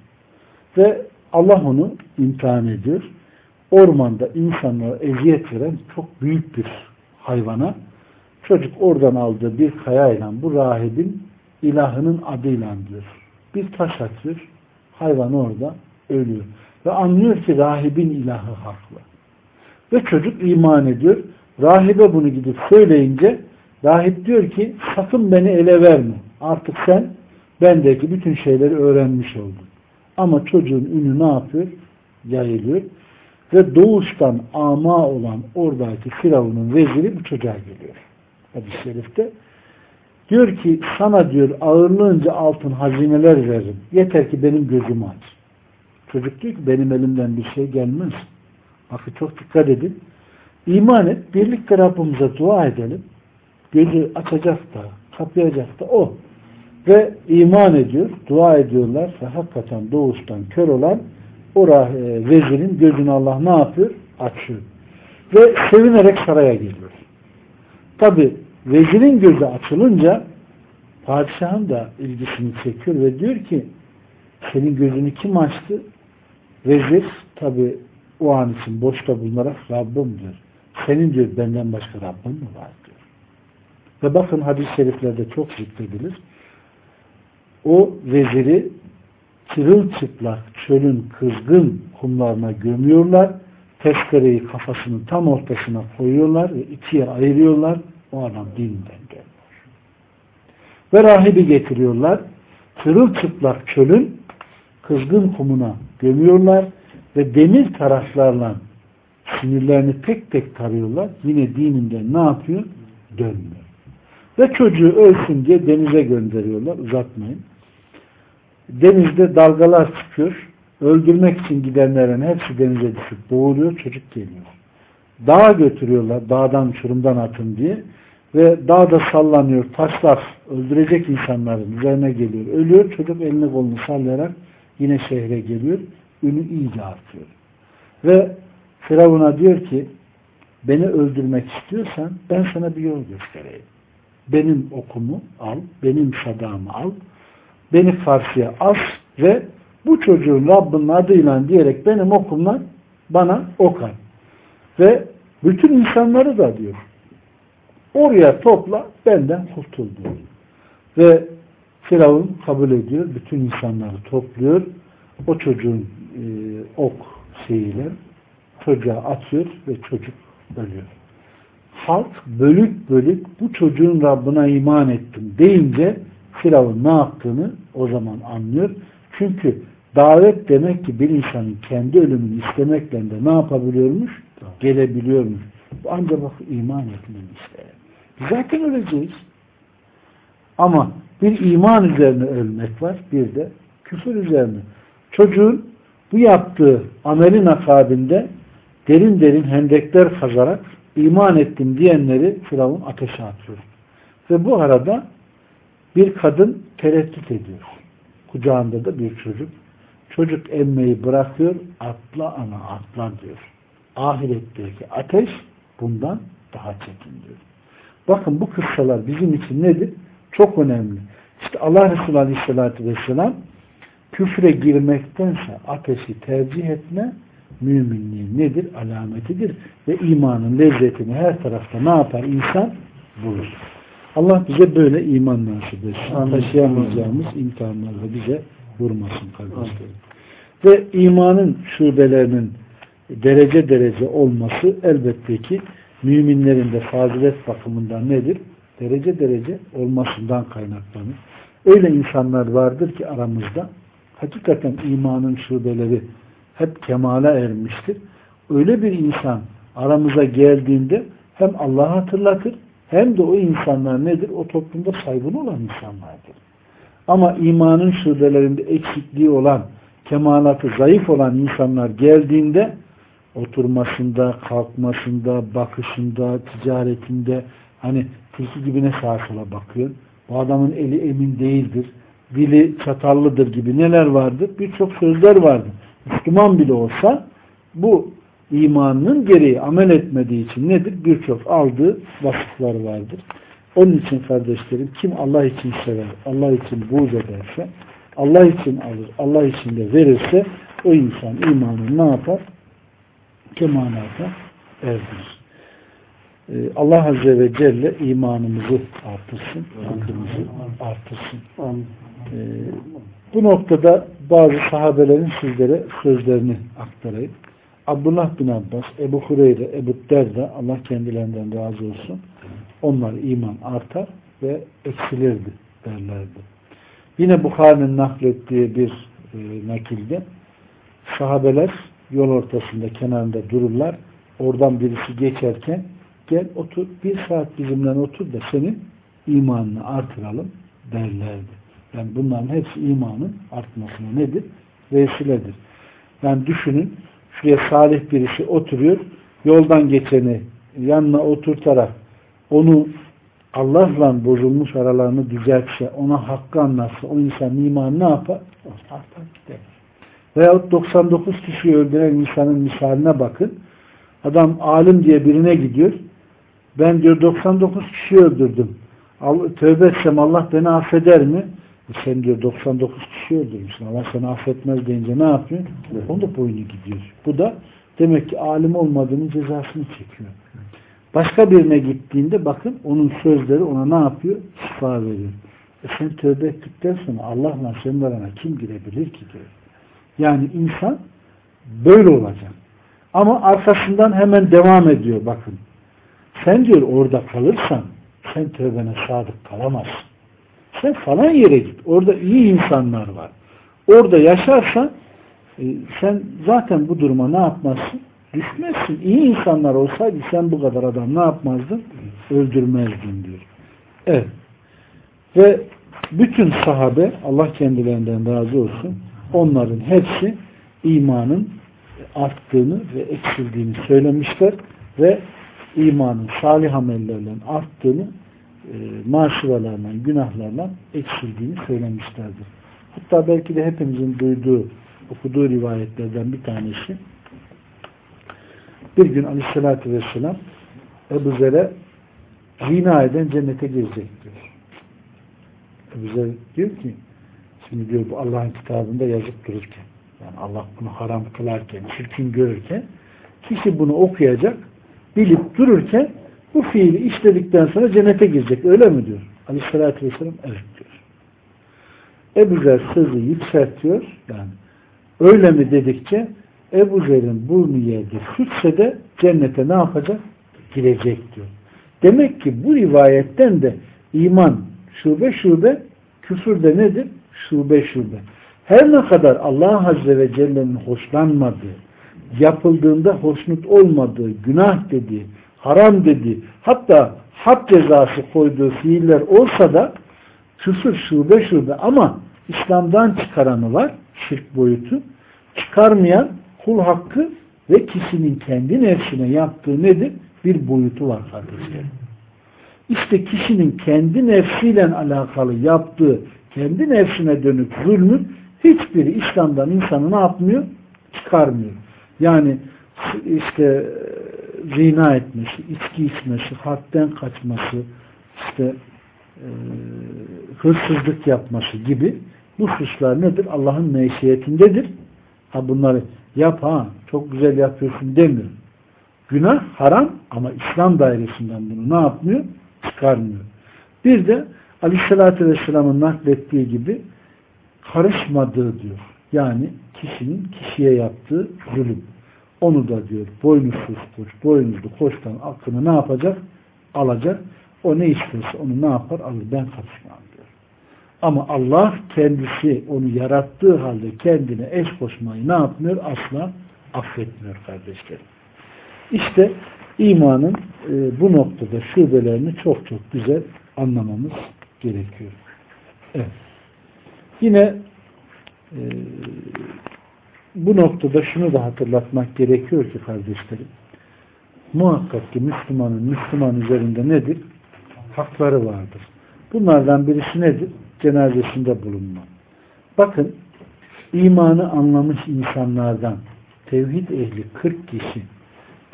Ve Allah onu imtihan ediyor. Ormanda insanlara eziyet veren çok büyük bir hayvana çocuk oradan aldığı bir kayayla bu rahibin ilahının adıyla diyor. Bir taş atıyor. Hayvan orada ölüyor. Ve anlıyor ki rahibin ilahı haklı. Ve çocuk iman ediyor. Rahibe bunu gidip söyleyince rahip diyor ki sakın beni ele verme. Artık sen bendeki bütün şeyleri öğrenmiş oldun. Ama çocuğun ünü ne yapıyor? Yayılıyor. Ve doğuştan ama olan oradaki Firavun'un veziri bu çocuğa geliyor. Hadis-i şerifte. Diyor ki sana diyor ağırlığınca altın hazineler veririm. Yeter ki benim gözümü aç. Çocuk diyor ki benim elimden bir şey gelmez. Bakın çok dikkat edin. İman et. Birlikte Rabbimize dua edelim. Gözü açacak da, kapayacak da o. Ve iman ediyor, dua ediyorlar ve hakikaten doğuştan kör olan o e, vezirin gözünü Allah ne yapıyor? Açıyor. Ve sevinerek saraya geliyor. Tabi vezirin gözü açılınca padişahın da ilgisini çekiyor ve diyor ki senin gözünü kim açtı? Vezir tabi o an için boşta bulunarak Rabbim diyor. Senin diyor benden başka Rabbim mi var diyor. Ve bakın hadis-i şeriflerde çok zikredilir. O veziri çırılçıplak çölün kızgın kumlarına gömüyorlar. Testereyi kafasının tam ortasına koyuyorlar ve ikiye ayırıyorlar. O adam dininden dönüyor. Ve rahibi getiriyorlar. Çırılçıplak çölün kızgın kumuna gömüyorlar ve demir taraflarla sinirlerini tek tek tarıyorlar. Yine dininden ne yapıyor? Dönmüyor. Ve çocuğu ölsün diye denize gönderiyorlar. Uzatmayın. Denizde dalgalar çıkıyor. Öldürmek için gidenlerin hepsi denize düşüp boğuluyor. Çocuk geliyor. Dağa götürüyorlar. Dağdan uçurumdan atın diye. Ve dağda sallanıyor. Taşlar öldürecek insanların üzerine geliyor. Ölüyor. Çocuk elini kolunu sallayarak yine şehre geliyor. Ünü iyice artıyor. Ve Firavun'a diyor ki beni öldürmek istiyorsan ben sana bir yol göstereyim. Benim okumu al, benim sadamı al, beni karşıya as ve bu çocuğun Rabbinin adıyla diyerek benim okumla bana okan. Ve bütün insanları da diyor oraya topla benden kurtul diyor. Ve Firavun kabul ediyor. Bütün insanları topluyor. O çocuğun e, ok şeyiyle çocuğa atıyor ve çocuk ölüyor. Halk bölük bölük bu çocuğun Rabbine iman ettim deyince Firavun ne yaptığını o zaman anlıyor. Çünkü davet demek ki bir insanın kendi ölümünü istemekle de ne yapabiliyormuş? Gelebiliyormuş. Bu ancak bak iman etmeni işte. Zaten öleceğiz. Ama bir iman üzerine ölmek var. Bir de küfür üzerine. Çocuğun bu yaptığı amelin akabinde derin derin hendekler kazarak iman ettim diyenleri Firavun ateşe atıyor. Ve bu arada bir kadın tereddüt ediyor. Kucağında da bir çocuk. Çocuk emmeyi bırakıyor, atla ana atla diyor. Ahiretteki ateş bundan daha çetin diyor. Bakın bu kıssalar bizim için nedir? Çok önemli. İşte Allah Resulü Aleyhisselatü Vesselam küfre girmektense ateşi tercih etme müminliğin nedir? Alametidir. Ve imanın lezzetini her tarafta ne yapar? insan bulur. Allah bize böyle iman nasip etsin. Taşıyamayacağımız imtihanlarla bize vurmasın kardeşlerim. Ve imanın şubelerinin derece derece olması elbette ki müminlerin de fazilet bakımından nedir? Derece derece olmasından kaynaklanır. Öyle insanlar vardır ki aramızda hakikaten imanın şubeleri hep kemale ermiştir. Öyle bir insan aramıza geldiğinde hem Allah'ı hatırlatır hem de o insanlar nedir? O toplumda saygın olan insanlardır. Ama imanın şubelerinde eksikliği olan, kemalatı zayıf olan insanlar geldiğinde oturmasında, kalkmasında, bakışında, ticaretinde hani tilki gibi ne sağa sola bakıyor. Bu adamın eli emin değildir. Dili çatallıdır gibi neler vardır? Birçok sözler vardır. Müslüman bile olsa bu imanının gereği amel etmediği için nedir? Birçok aldığı vasıflar vardır. Onun için kardeşlerim kim Allah için sever, Allah için buğz ederse, Allah için alır, Allah için de verirse o insan imanı ne yapar? Kemalata erdirir. Ee, Allah Azze ve Celle imanımızı artırsın, hakkımızı artırsın. Ee, bu noktada bazı sahabelerin sizlere sözlerini aktarayım. Abdullah bin Abbas, Ebu Hureyre, Ebu Derda, Allah kendilerinden razı olsun. Onlar iman artar ve eksilirdi derlerdi. Yine Bukhari'nin naklettiği bir e, nakilde sahabeler yol ortasında kenarında dururlar. Oradan birisi geçerken gel otur bir saat bizimle otur da senin imanını artıralım derlerdi. Yani bunların hepsi imanın artmasına nedir? Vesiledir. Yani düşünün şuraya salih birisi oturuyor yoldan geçeni yanına oturtarak onu Allah'la bozulmuş aralarını düzeltse, ona hakkı anlatsa, o insan imanı ne yapar? Artar gider. Veyahut 99 kişiyi öldüren insanın misaline bakın. Adam alim diye birine gidiyor. Ben diyor 99 kişi öldürdüm. Tövbe etsem Allah beni affeder mi? E sen diyor 99 kişi öldürmüşsün. Allah seni affetmez deyince ne yapıyor? Onun da boynu gidiyor. Bu da demek ki alim olmadığının cezasını çekiyor. Başka birine gittiğinde bakın onun sözleri ona ne yapıyor? Şifa veriyor. E sen tövbe ettikten sonra Allah'la senin arana kim girebilir ki diyor. Yani insan böyle olacak. Ama arkasından hemen devam ediyor bakın. Sen diyor orada kalırsan sen tövbene sadık kalamazsın. Sen falan yere git. Orada iyi insanlar var. Orada yaşarsan e, sen zaten bu duruma ne yapmazsın? Düşmezsin. İyi insanlar olsaydı sen bu kadar adam ne yapmazdın? Öldürmezdin diyor. Evet. Ve bütün sahabe Allah kendilerinden razı olsun onların hepsi imanın arttığını ve eksildiğini söylemişler ve imanın salih amellerle arttığını e, maşıvalarla, günahlarla eksildiğini söylemişlerdir. Hatta belki de hepimizin duyduğu, okuduğu rivayetlerden bir tanesi bir gün aleyhissalatü vesselam Ebu Zer'e zina eden cennete girecek diyor. Ebu Zer diyor ki şimdi diyor bu Allah'ın kitabında yazıp dururken yani Allah bunu haram kılarken, çirkin görürken kişi bunu okuyacak bilip dururken bu fiili işledikten sonra cennete girecek. Öyle mi diyor? Aleyhissalatü vesselam evet diyor. Ebu Zer sözü yükseltiyor. Yani öyle mi dedikçe Ebu Zer'in burnu yerde sürtse de cennete ne yapacak? Girecek diyor. Demek ki bu rivayetten de iman şube şube küfür de nedir? Şube şube. Her ne kadar Allah Azze ve Celle'nin hoşlanmadığı, yapıldığında hoşnut olmadığı, günah dediği, haram dediği, hatta hak cezası koyduğu fiiller olsa da küfür şube şube ama İslam'dan çıkaranı var, şirk boyutu. Çıkarmayan kul hakkı ve kişinin kendi nefsine yaptığı nedir? Bir boyutu var kardeşlerim. İşte kişinin kendi nefsiyle alakalı yaptığı, kendi nefsine dönük zulmün hiçbiri İslam'dan insanı ne yapmıyor? Çıkarmıyor. Yani işte zina etmesi, içki içmesi, hadden kaçması, işte e, hırsızlık yapması gibi Bu suçlar nedir? Allah'ın meşiyetindedir. Ha bunları yap ha çok güzel yapıyorsun demiyor. Günah haram ama İslam dairesinden bunu ne yapmıyor? Çıkarmıyor. Bir de Aleyhisselatü Vesselam'ın naklettiği gibi karışmadığı diyor. Yani kişinin kişiye yaptığı zulüm. Onu da diyor boynuzsuz koç, boynuzlu koçtan aklını ne yapacak? Alacak. O ne istiyorsa onu ne yapar? Alır. Ben karışmam. Ama Allah kendisi onu yarattığı halde kendine eş koşmayı ne yapmıyor? Asla affetmiyor kardeşlerim. İşte imanın e, bu noktada şubelerini çok çok güzel anlamamız gerekiyor. Evet. Yine e, bu noktada şunu da hatırlatmak gerekiyor ki kardeşlerim. Muhakkak ki Müslümanın Müslüman üzerinde nedir? Hakları vardır. Bunlardan birisi nedir? Cenazesinde bulunma. Bakın imanı anlamış insanlardan tevhid ehli 40 kişi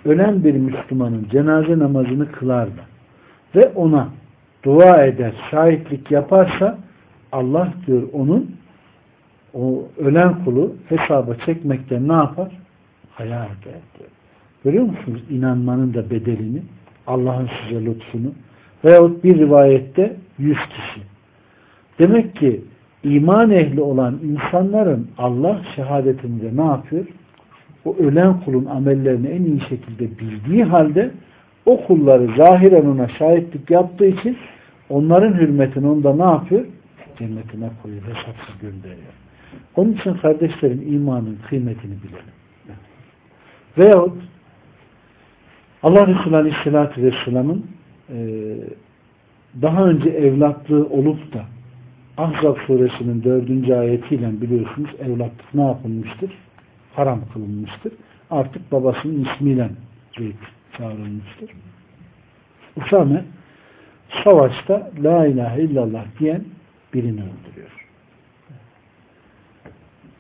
ölen bir Müslümanın cenaze namazını kılar da ve ona dua eder, şahitlik yaparsa Allah diyor onun o ölen kulu hesaba çekmekten ne yapar? Hayal eder diyor. Görüyor musunuz inanmanın da bedelini? Allah'ın size lütfunu. Veyahut bir rivayette yüz kişi. Demek ki iman ehli olan insanların Allah şehadetinde ne yapıyor? O ölen kulun amellerini en iyi şekilde bildiği halde o kulları zahiren ona şahitlik yaptığı için onların hürmetini onda ne yapıyor? Cennetine koyuyor, hesapsız gönderiyor. Onun için kardeşlerim imanın kıymetini bilelim. Veyahut Allah Resulü Aleyhisselatü Vesselam'ın daha önce evlatlığı olup da Ahzab suresinin dördüncü ayetiyle biliyorsunuz evlatlık ne yapılmıştır? Haram kılınmıştır. Artık babasının ismiyle çağrılmıştır. Usame savaşta La ilahe illallah diyen birini öldürüyor.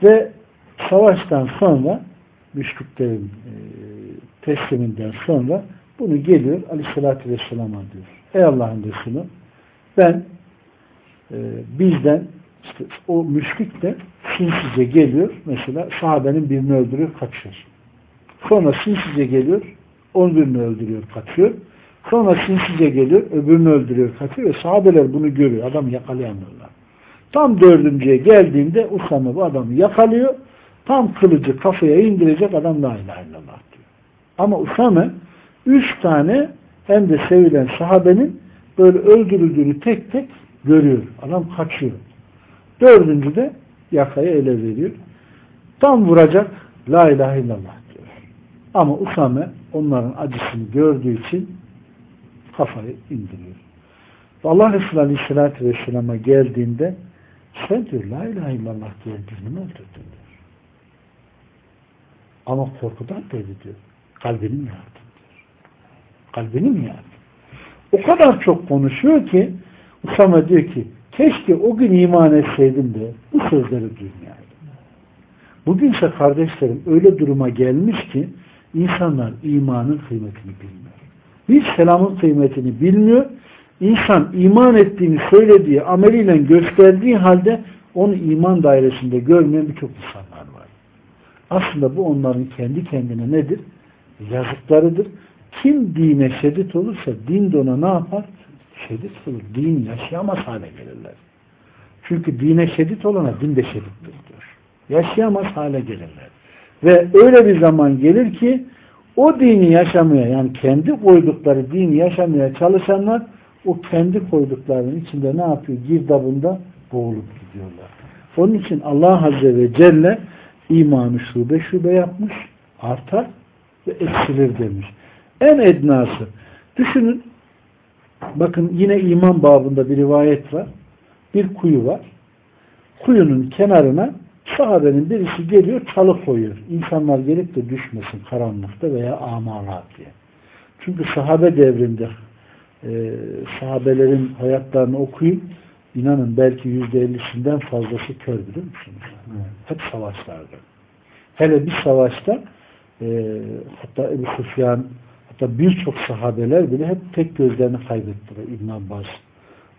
Ve savaştan sonra müşriklerin e, tesliminden sonra bunu geliyor Aleyhisselatü Vesselam'a diyor. Ey Allah'ın Resulü ben e, bizden işte o müşrik de sinsice geliyor mesela sahabenin birini öldürüyor kaçıyor. Sonra sinsice geliyor on birini öldürüyor kaçıyor. Sonra sinsice geliyor öbürünü öldürüyor kaçıyor ve sahabeler bunu görüyor. Adam yakalayamıyorlar. Tam dördüncüye geldiğinde Usame bu adamı yakalıyor. Tam kılıcı kafaya indirecek adam la ilahe illallah diyor. Ama Usame üç tane hem de sevilen sahabenin böyle öldürüldüğünü tek tek görüyor. Adam kaçıyor. Dördüncü de yakayı ele veriyor. Tam vuracak la ilahe illallah diyor. Ama Usame onların acısını gördüğü için kafayı indiriyor. Allah Resulü Aleyhisselatü Vesselam'a geldiğinde sen diyor la ilahe illallah diye birini mi öldürdün diyor. Ama korkudan dedi diyor. Kalbini mi yardın diyor. Kalbini mi yardın? O kadar çok konuşuyor ki Usama diyor ki keşke o gün iman etseydim de bu sözleri duymayaydım. Bugünse kardeşlerim öyle duruma gelmiş ki insanlar imanın kıymetini bilmiyor. Bir selamın kıymetini bilmiyor insan iman ettiğini söylediği, ameliyle gösterdiği halde onu iman dairesinde görmeyen birçok insanlar var. Aslında bu onların kendi kendine nedir? Yazıklarıdır. Kim dine şedid olursa din de ona ne yapar? Şedid olur. Din yaşayamaz hale gelirler. Çünkü dine şedid olana din de şediddir diyor. Yaşayamaz hale gelirler. Ve öyle bir zaman gelir ki o dini yaşamaya yani kendi koydukları dini yaşamaya çalışanlar o kendi koyduklarının içinde ne yapıyor? Girdabında boğulup gidiyorlar. Onun için Allah Azze ve Celle imanı şube şube yapmış, artar ve eksilir demiş. En ednası. Düşünün, bakın yine iman babında bir rivayet var. Bir kuyu var. Kuyunun kenarına sahabenin birisi geliyor, çalı koyuyor. İnsanlar gelip de düşmesin karanlıkta veya amalar diye. Çünkü sahabe devrinde e, sahabelerin hayatlarını okuyun inanın belki yüzde ellisinden fazlası kör biliyor musunuz? Evet. Hep savaşlarda. Hele bir savaşta e, hatta Ebu Sufyan hatta birçok sahabeler bile hep tek gözlerini kaybettiler İbn Abbas.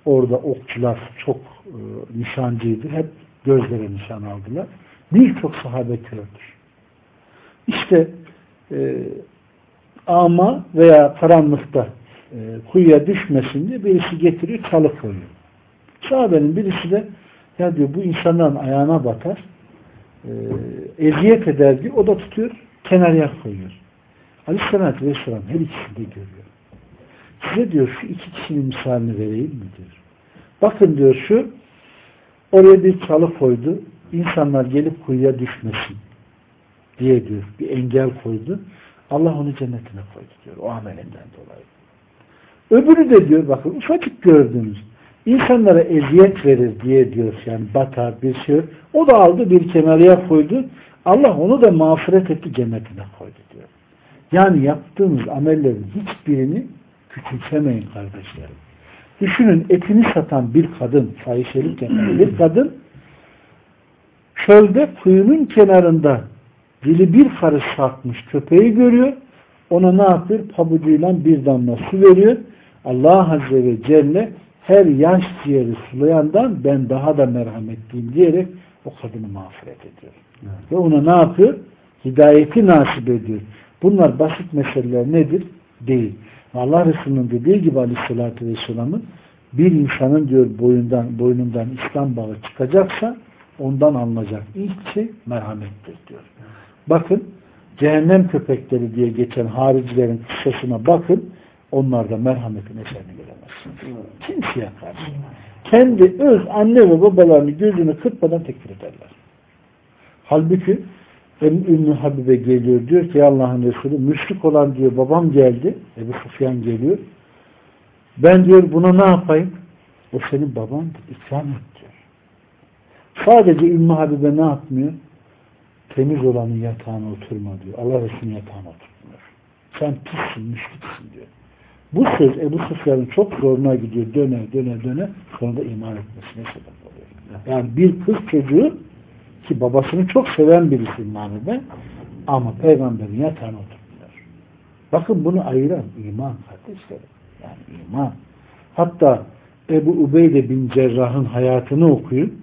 Orada okçular çok e, nişancıydı. Hep gözlere nişan aldılar. Birçok sahabe kördür. İşte e, ama veya karanlıkta e, kuyuya düşmesin diye birisi getiriyor çalı koyuyor. Sahabenin birisi de ya diyor bu insanların ayağına batar e, eziyet eder diyor. O da tutuyor kenarya koyuyor. Aleyhisselatü Vesselam her ikisini de görüyor. Size diyor şu iki kişinin misalini vereyim mi diyor. Bakın diyor şu oraya bir çalı koydu. İnsanlar gelip kuyuya düşmesin diye diyor. Bir engel koydu. Allah onu cennetine koydu diyor. O amelinden dolayı. Öbürü de diyor bakın ufacık gördünüz. İnsanlara eziyet verir diye diyor. Yani batar bir şey. O da aldı bir kenarıya koydu. Allah onu da mağfiret etti cennetine koydu diyor. Yani yaptığımız amellerin hiçbirini küçümsemeyin kardeşlerim. Düşünün etini satan bir kadın, fahişelik yapan bir kadın çölde kuyunun kenarında dili bir karış sarkmış köpeği görüyor. Ona ne yapıyor? Pabucuyla bir damla su veriyor. Allah Azze ve Celle her yaş ciğeri sulayandan ben daha da merhametliyim diyerek o kadını mağfiret ediyor. Evet. Ve ona ne yapıyor? Hidayeti nasip ediyor. Bunlar basit meseleler nedir? Değil. Allah Resulü'nün dediği gibi Aleyhisselatü Vesselam'ın bir insanın diyor boyundan, boynundan İslam bağı çıkacaksa ondan alınacak ilk şey merhamettir diyor. Bakın cehennem köpekleri diye geçen haricilerin kıssasına bakın onlarda merhametin eserini göremezsiniz. Kimseye karşı. Kendi öz anne ve babalarını gözünü kırpmadan tekfir ederler. Halbuki Ümmü Habibe geliyor diyor ki Allah'ın Resulü müşrik olan diyor babam geldi Ebu Sufyan geliyor. Ben diyor buna ne yapayım? O senin babandır ikram et diyor. Sadece Ümmü Habibe ne yapmıyor? Temiz olanın yatağına oturma diyor. Allah Resulü'nün yatağına oturmuyor. Sen pissin müşriksin diyor. Bu söz Ebu Sufyan'ın çok zoruna gidiyor. Döne döne döne sonra da iman etmesine sebep oluyor. Yani bir kız çocuğu ki babasını çok seven birisi manada ama peygamberin yatağına oturmuyor. Bakın bunu ayıran iman kardeşlerim. Yani iman. Hatta Ebu Ubeyde bin Cerrah'ın hayatını okuyun.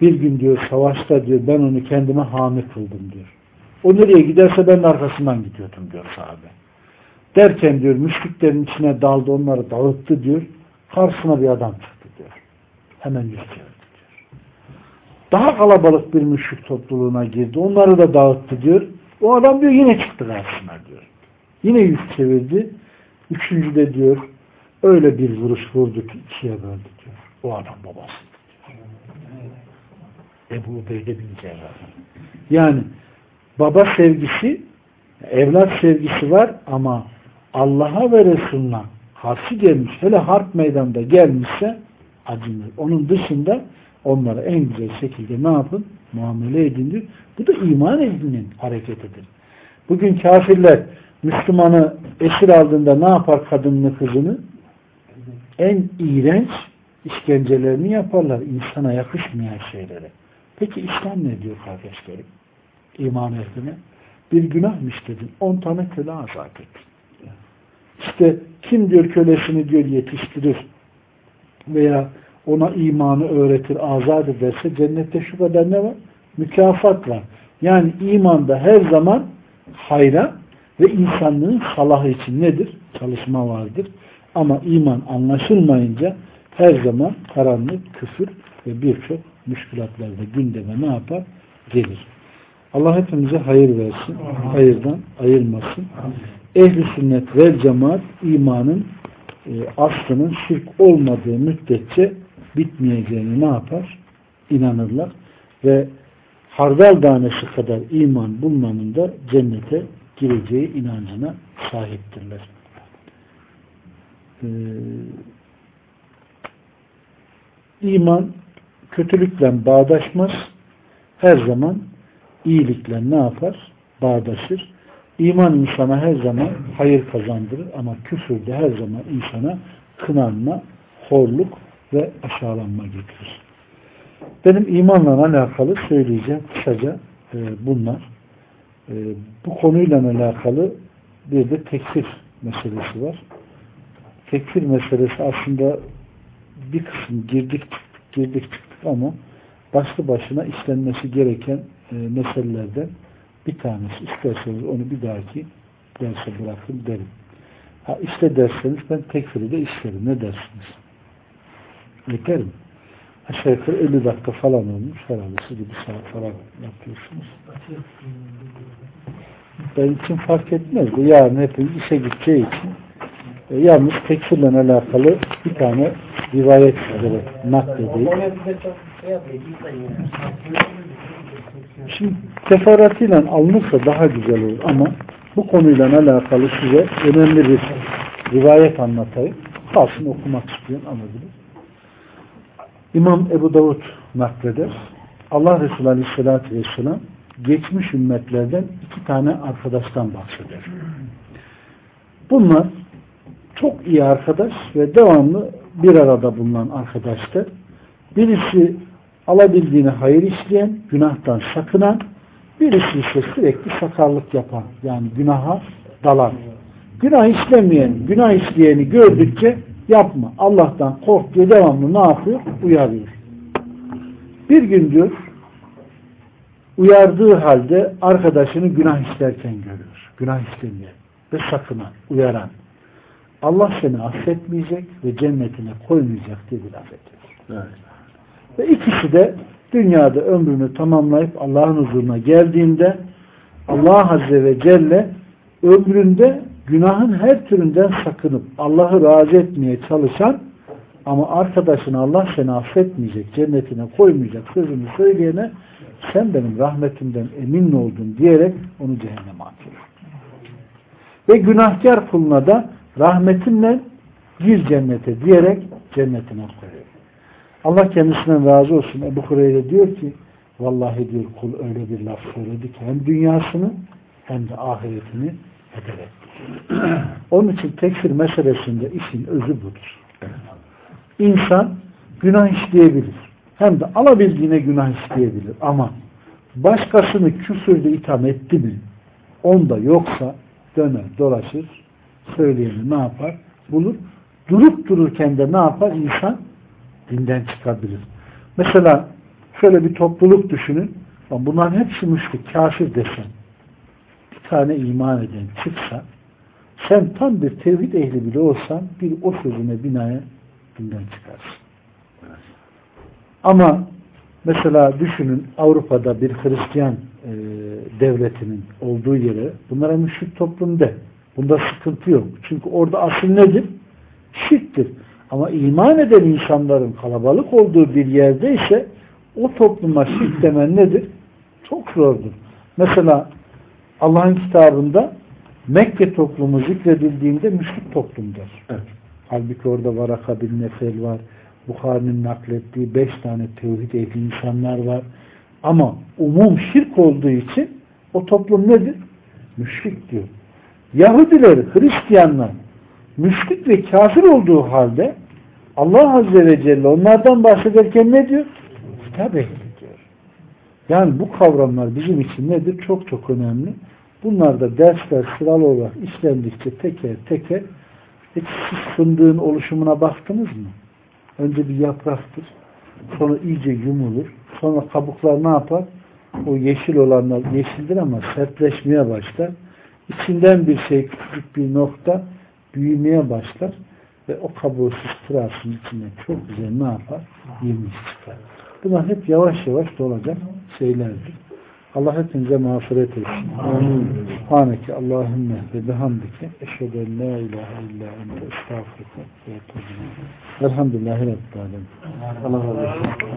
Bir gün diyor savaşta diyor ben onu kendime hami kıldım diyor. O nereye giderse ben arkasından gidiyordum diyor sahabe. Derken diyor müşriklerin içine daldı onları dağıttı diyor. Karşısına bir adam çıktı diyor. Hemen yüz daha kalabalık bir müşrik topluluğuna girdi. Onları da dağıttı diyor. O adam diyor yine çıktı karşısına diyor. Yine yüz çevirdi. Üçüncü de diyor öyle bir vuruş vurdu ki ikiye böldü diyor. O adam babası. Ebu Ubeyde bin Cerrah. Yani baba sevgisi evlat sevgisi var ama Allah'a ve Resulüne karşı gelmiş hele harp meydanda gelmişse acınır. Onun dışında onlara en güzel şekilde ne yapın? Muamele edindir. Bu da iman ehlinin hareketidir. Bugün kafirler Müslümanı esir aldığında ne yapar kadınını kızını? En iğrenç işkencelerini yaparlar. insana yakışmayan şeyleri. Peki İslam ne diyor kardeşlerim? İman ehline. Bir günah mı istedin? On tane köle azat et. İşte kim diyor kölesini diyor yetiştirir veya ona imanı öğretir, azat ederse cennette şu kadar ne var? Mükafat var. Yani imanda her zaman hayra ve insanlığın salahı için nedir? Çalışma vardır. Ama iman anlaşılmayınca her zaman karanlık, küfür ve birçok müşkülatlarda gündeme ne yapar? Gelir. Allah hepimize hayır versin. Hayırdan ayırmasın. Ehli sünnet ve cemaat imanın e, aslının şirk olmadığı müddetçe bitmeyeceğini ne yapar? İnanırlar. Ve hardal tanesi kadar iman bulmanın da cennete gireceği inancına sahiptirler. Ee, iman kötülükle bağdaşmaz. Her zaman iyilikle ne yapar? Bağdaşır. İman insana her zaman hayır kazandırır ama küfür de her zaman insana kınanma, horluk ve aşağılanma getirir. Benim imanla alakalı söyleyeceğim kısaca e, bunlar. E, bu konuyla alakalı bir de tekfir meselesi var. Tekfir meselesi aslında bir kısım girdik girdik çıktık ama başlı başına işlenmesi gereken e, meselelerden bir tanesi. İsterseniz onu bir dahaki derse bırakın derim. Ha işte derseniz ben tekfiri de işlerim. Ne dersiniz? Mi? Aşağı yukarı 50 dakika falan olmuş herhalde. Siz bir saat falan yapıyorsunuz. Benim için fark etmez. Bu yarın hepimiz işe gideceği için e, yalnız tekfirle alakalı bir tane rivayet üzere nakledeyim. Şimdi teferruatıyla alınırsa daha güzel olur ama bu konuyla alakalı size önemli bir rivayet anlatayım. Kalsın okumak isteyen alabilir. İmam Ebu Davud nakleder. Allah Resulü Aleyhisselatü Vesselam geçmiş ümmetlerden iki tane arkadaştan bahseder. Bunlar çok iyi arkadaş ve devamlı bir arada bulunan arkadaşlar. Birisi alabildiğini hayır işleyen, günahtan sakınan, birisi ise sürekli sakarlık yapan, yani günaha dalan. Günah işlemeyen, günah işleyeni gördükçe yapma, Allah'tan kork diye devamlı ne yapıyor? Uyarıyor. Bir gün diyor, uyardığı halde arkadaşını günah işlerken görüyor. Günah işlemeyen ve sakınan, uyaran. Allah seni affetmeyecek ve cennetine koymayacak diye bir laf ediyor. Evet. Ve ikisi de dünyada ömrünü tamamlayıp Allah'ın huzuruna geldiğinde Allah Azze ve Celle ömründe günahın her türünden sakınıp Allah'ı razı etmeye çalışan ama arkadaşına Allah seni affetmeyecek, cennetine koymayacak sözünü söyleyene sen benim rahmetimden emin oldun diyerek onu cehenneme atıyor. Ve günahkar kuluna da rahmetinle gir cennete diyerek cennetine koyuyor. Allah kendisinden razı olsun. Ebu Hureyre diyor ki vallahi diyor kul öyle bir laf söyledi ki hem dünyasını hem de ahiretini heder etti. Onun için tekfir meselesinde işin özü budur. İnsan günah işleyebilir. Hem de alabildiğine günah işleyebilir. Ama başkasını küfürle itham etti mi onda yoksa döner dolaşır söyleyeni ne yapar? Bulur. Durup dururken de ne yapar? İnsan dinden çıkabilir. Mesela şöyle bir topluluk düşünün. Bunların hepsi müşrik, kafir desen. Bir tane iman eden çıksa sen tam bir tevhid ehli bile olsan bir o sözüne binaya dinden çıkarsın. Ama mesela düşünün Avrupa'da bir Hristiyan e, devletinin olduğu yere bunlara müşrik toplum de. Bunda sıkıntı yok. Çünkü orada asıl nedir? Şirktir. Ama iman eden insanların kalabalık olduğu bir yerde ise o topluma şirk demen nedir? Çok zordur. Mesela Allah'ın kitabında Mekke toplumu zikredildiğinde müşrik toplumdur. Evet. Halbuki orada Varaka bin Nefel var. Bukhari'nin naklettiği beş tane tevhid ehli insanlar var. Ama umum şirk olduğu için o toplum nedir? Müşrik diyor. Yahudiler, Hristiyanlar müşrik ve kafir olduğu halde Allah Azze ve Celle onlardan bahsederken ne diyor? Kitap ehli diyor. Yani bu kavramlar bizim için nedir? Çok çok önemli. Bunlar da dersler sıralı olarak işlendikçe teker teker hiç siz fındığın oluşumuna baktınız mı? Önce bir yapraktır. Sonra iyice yumulur. Sonra kabuklar ne yapar? O yeşil olanlar yeşildir ama sertleşmeye başlar. İçinden bir şey küçük bir nokta büyümeye başlar ve o kabuğu sıçtırarsın içine çok güzel ne yapar? Yemiş çıkar. Bunlar hep yavaş yavaş dolacak şeylerdir. Allah hepinize mağfiret etsin. Amin. Subhaneke Allahümme ve bihamdike eşhedü en la ilahe illa ente estağfurullah ve etûbü Elhamdülillahi Rabbil Alemin. Allah razı.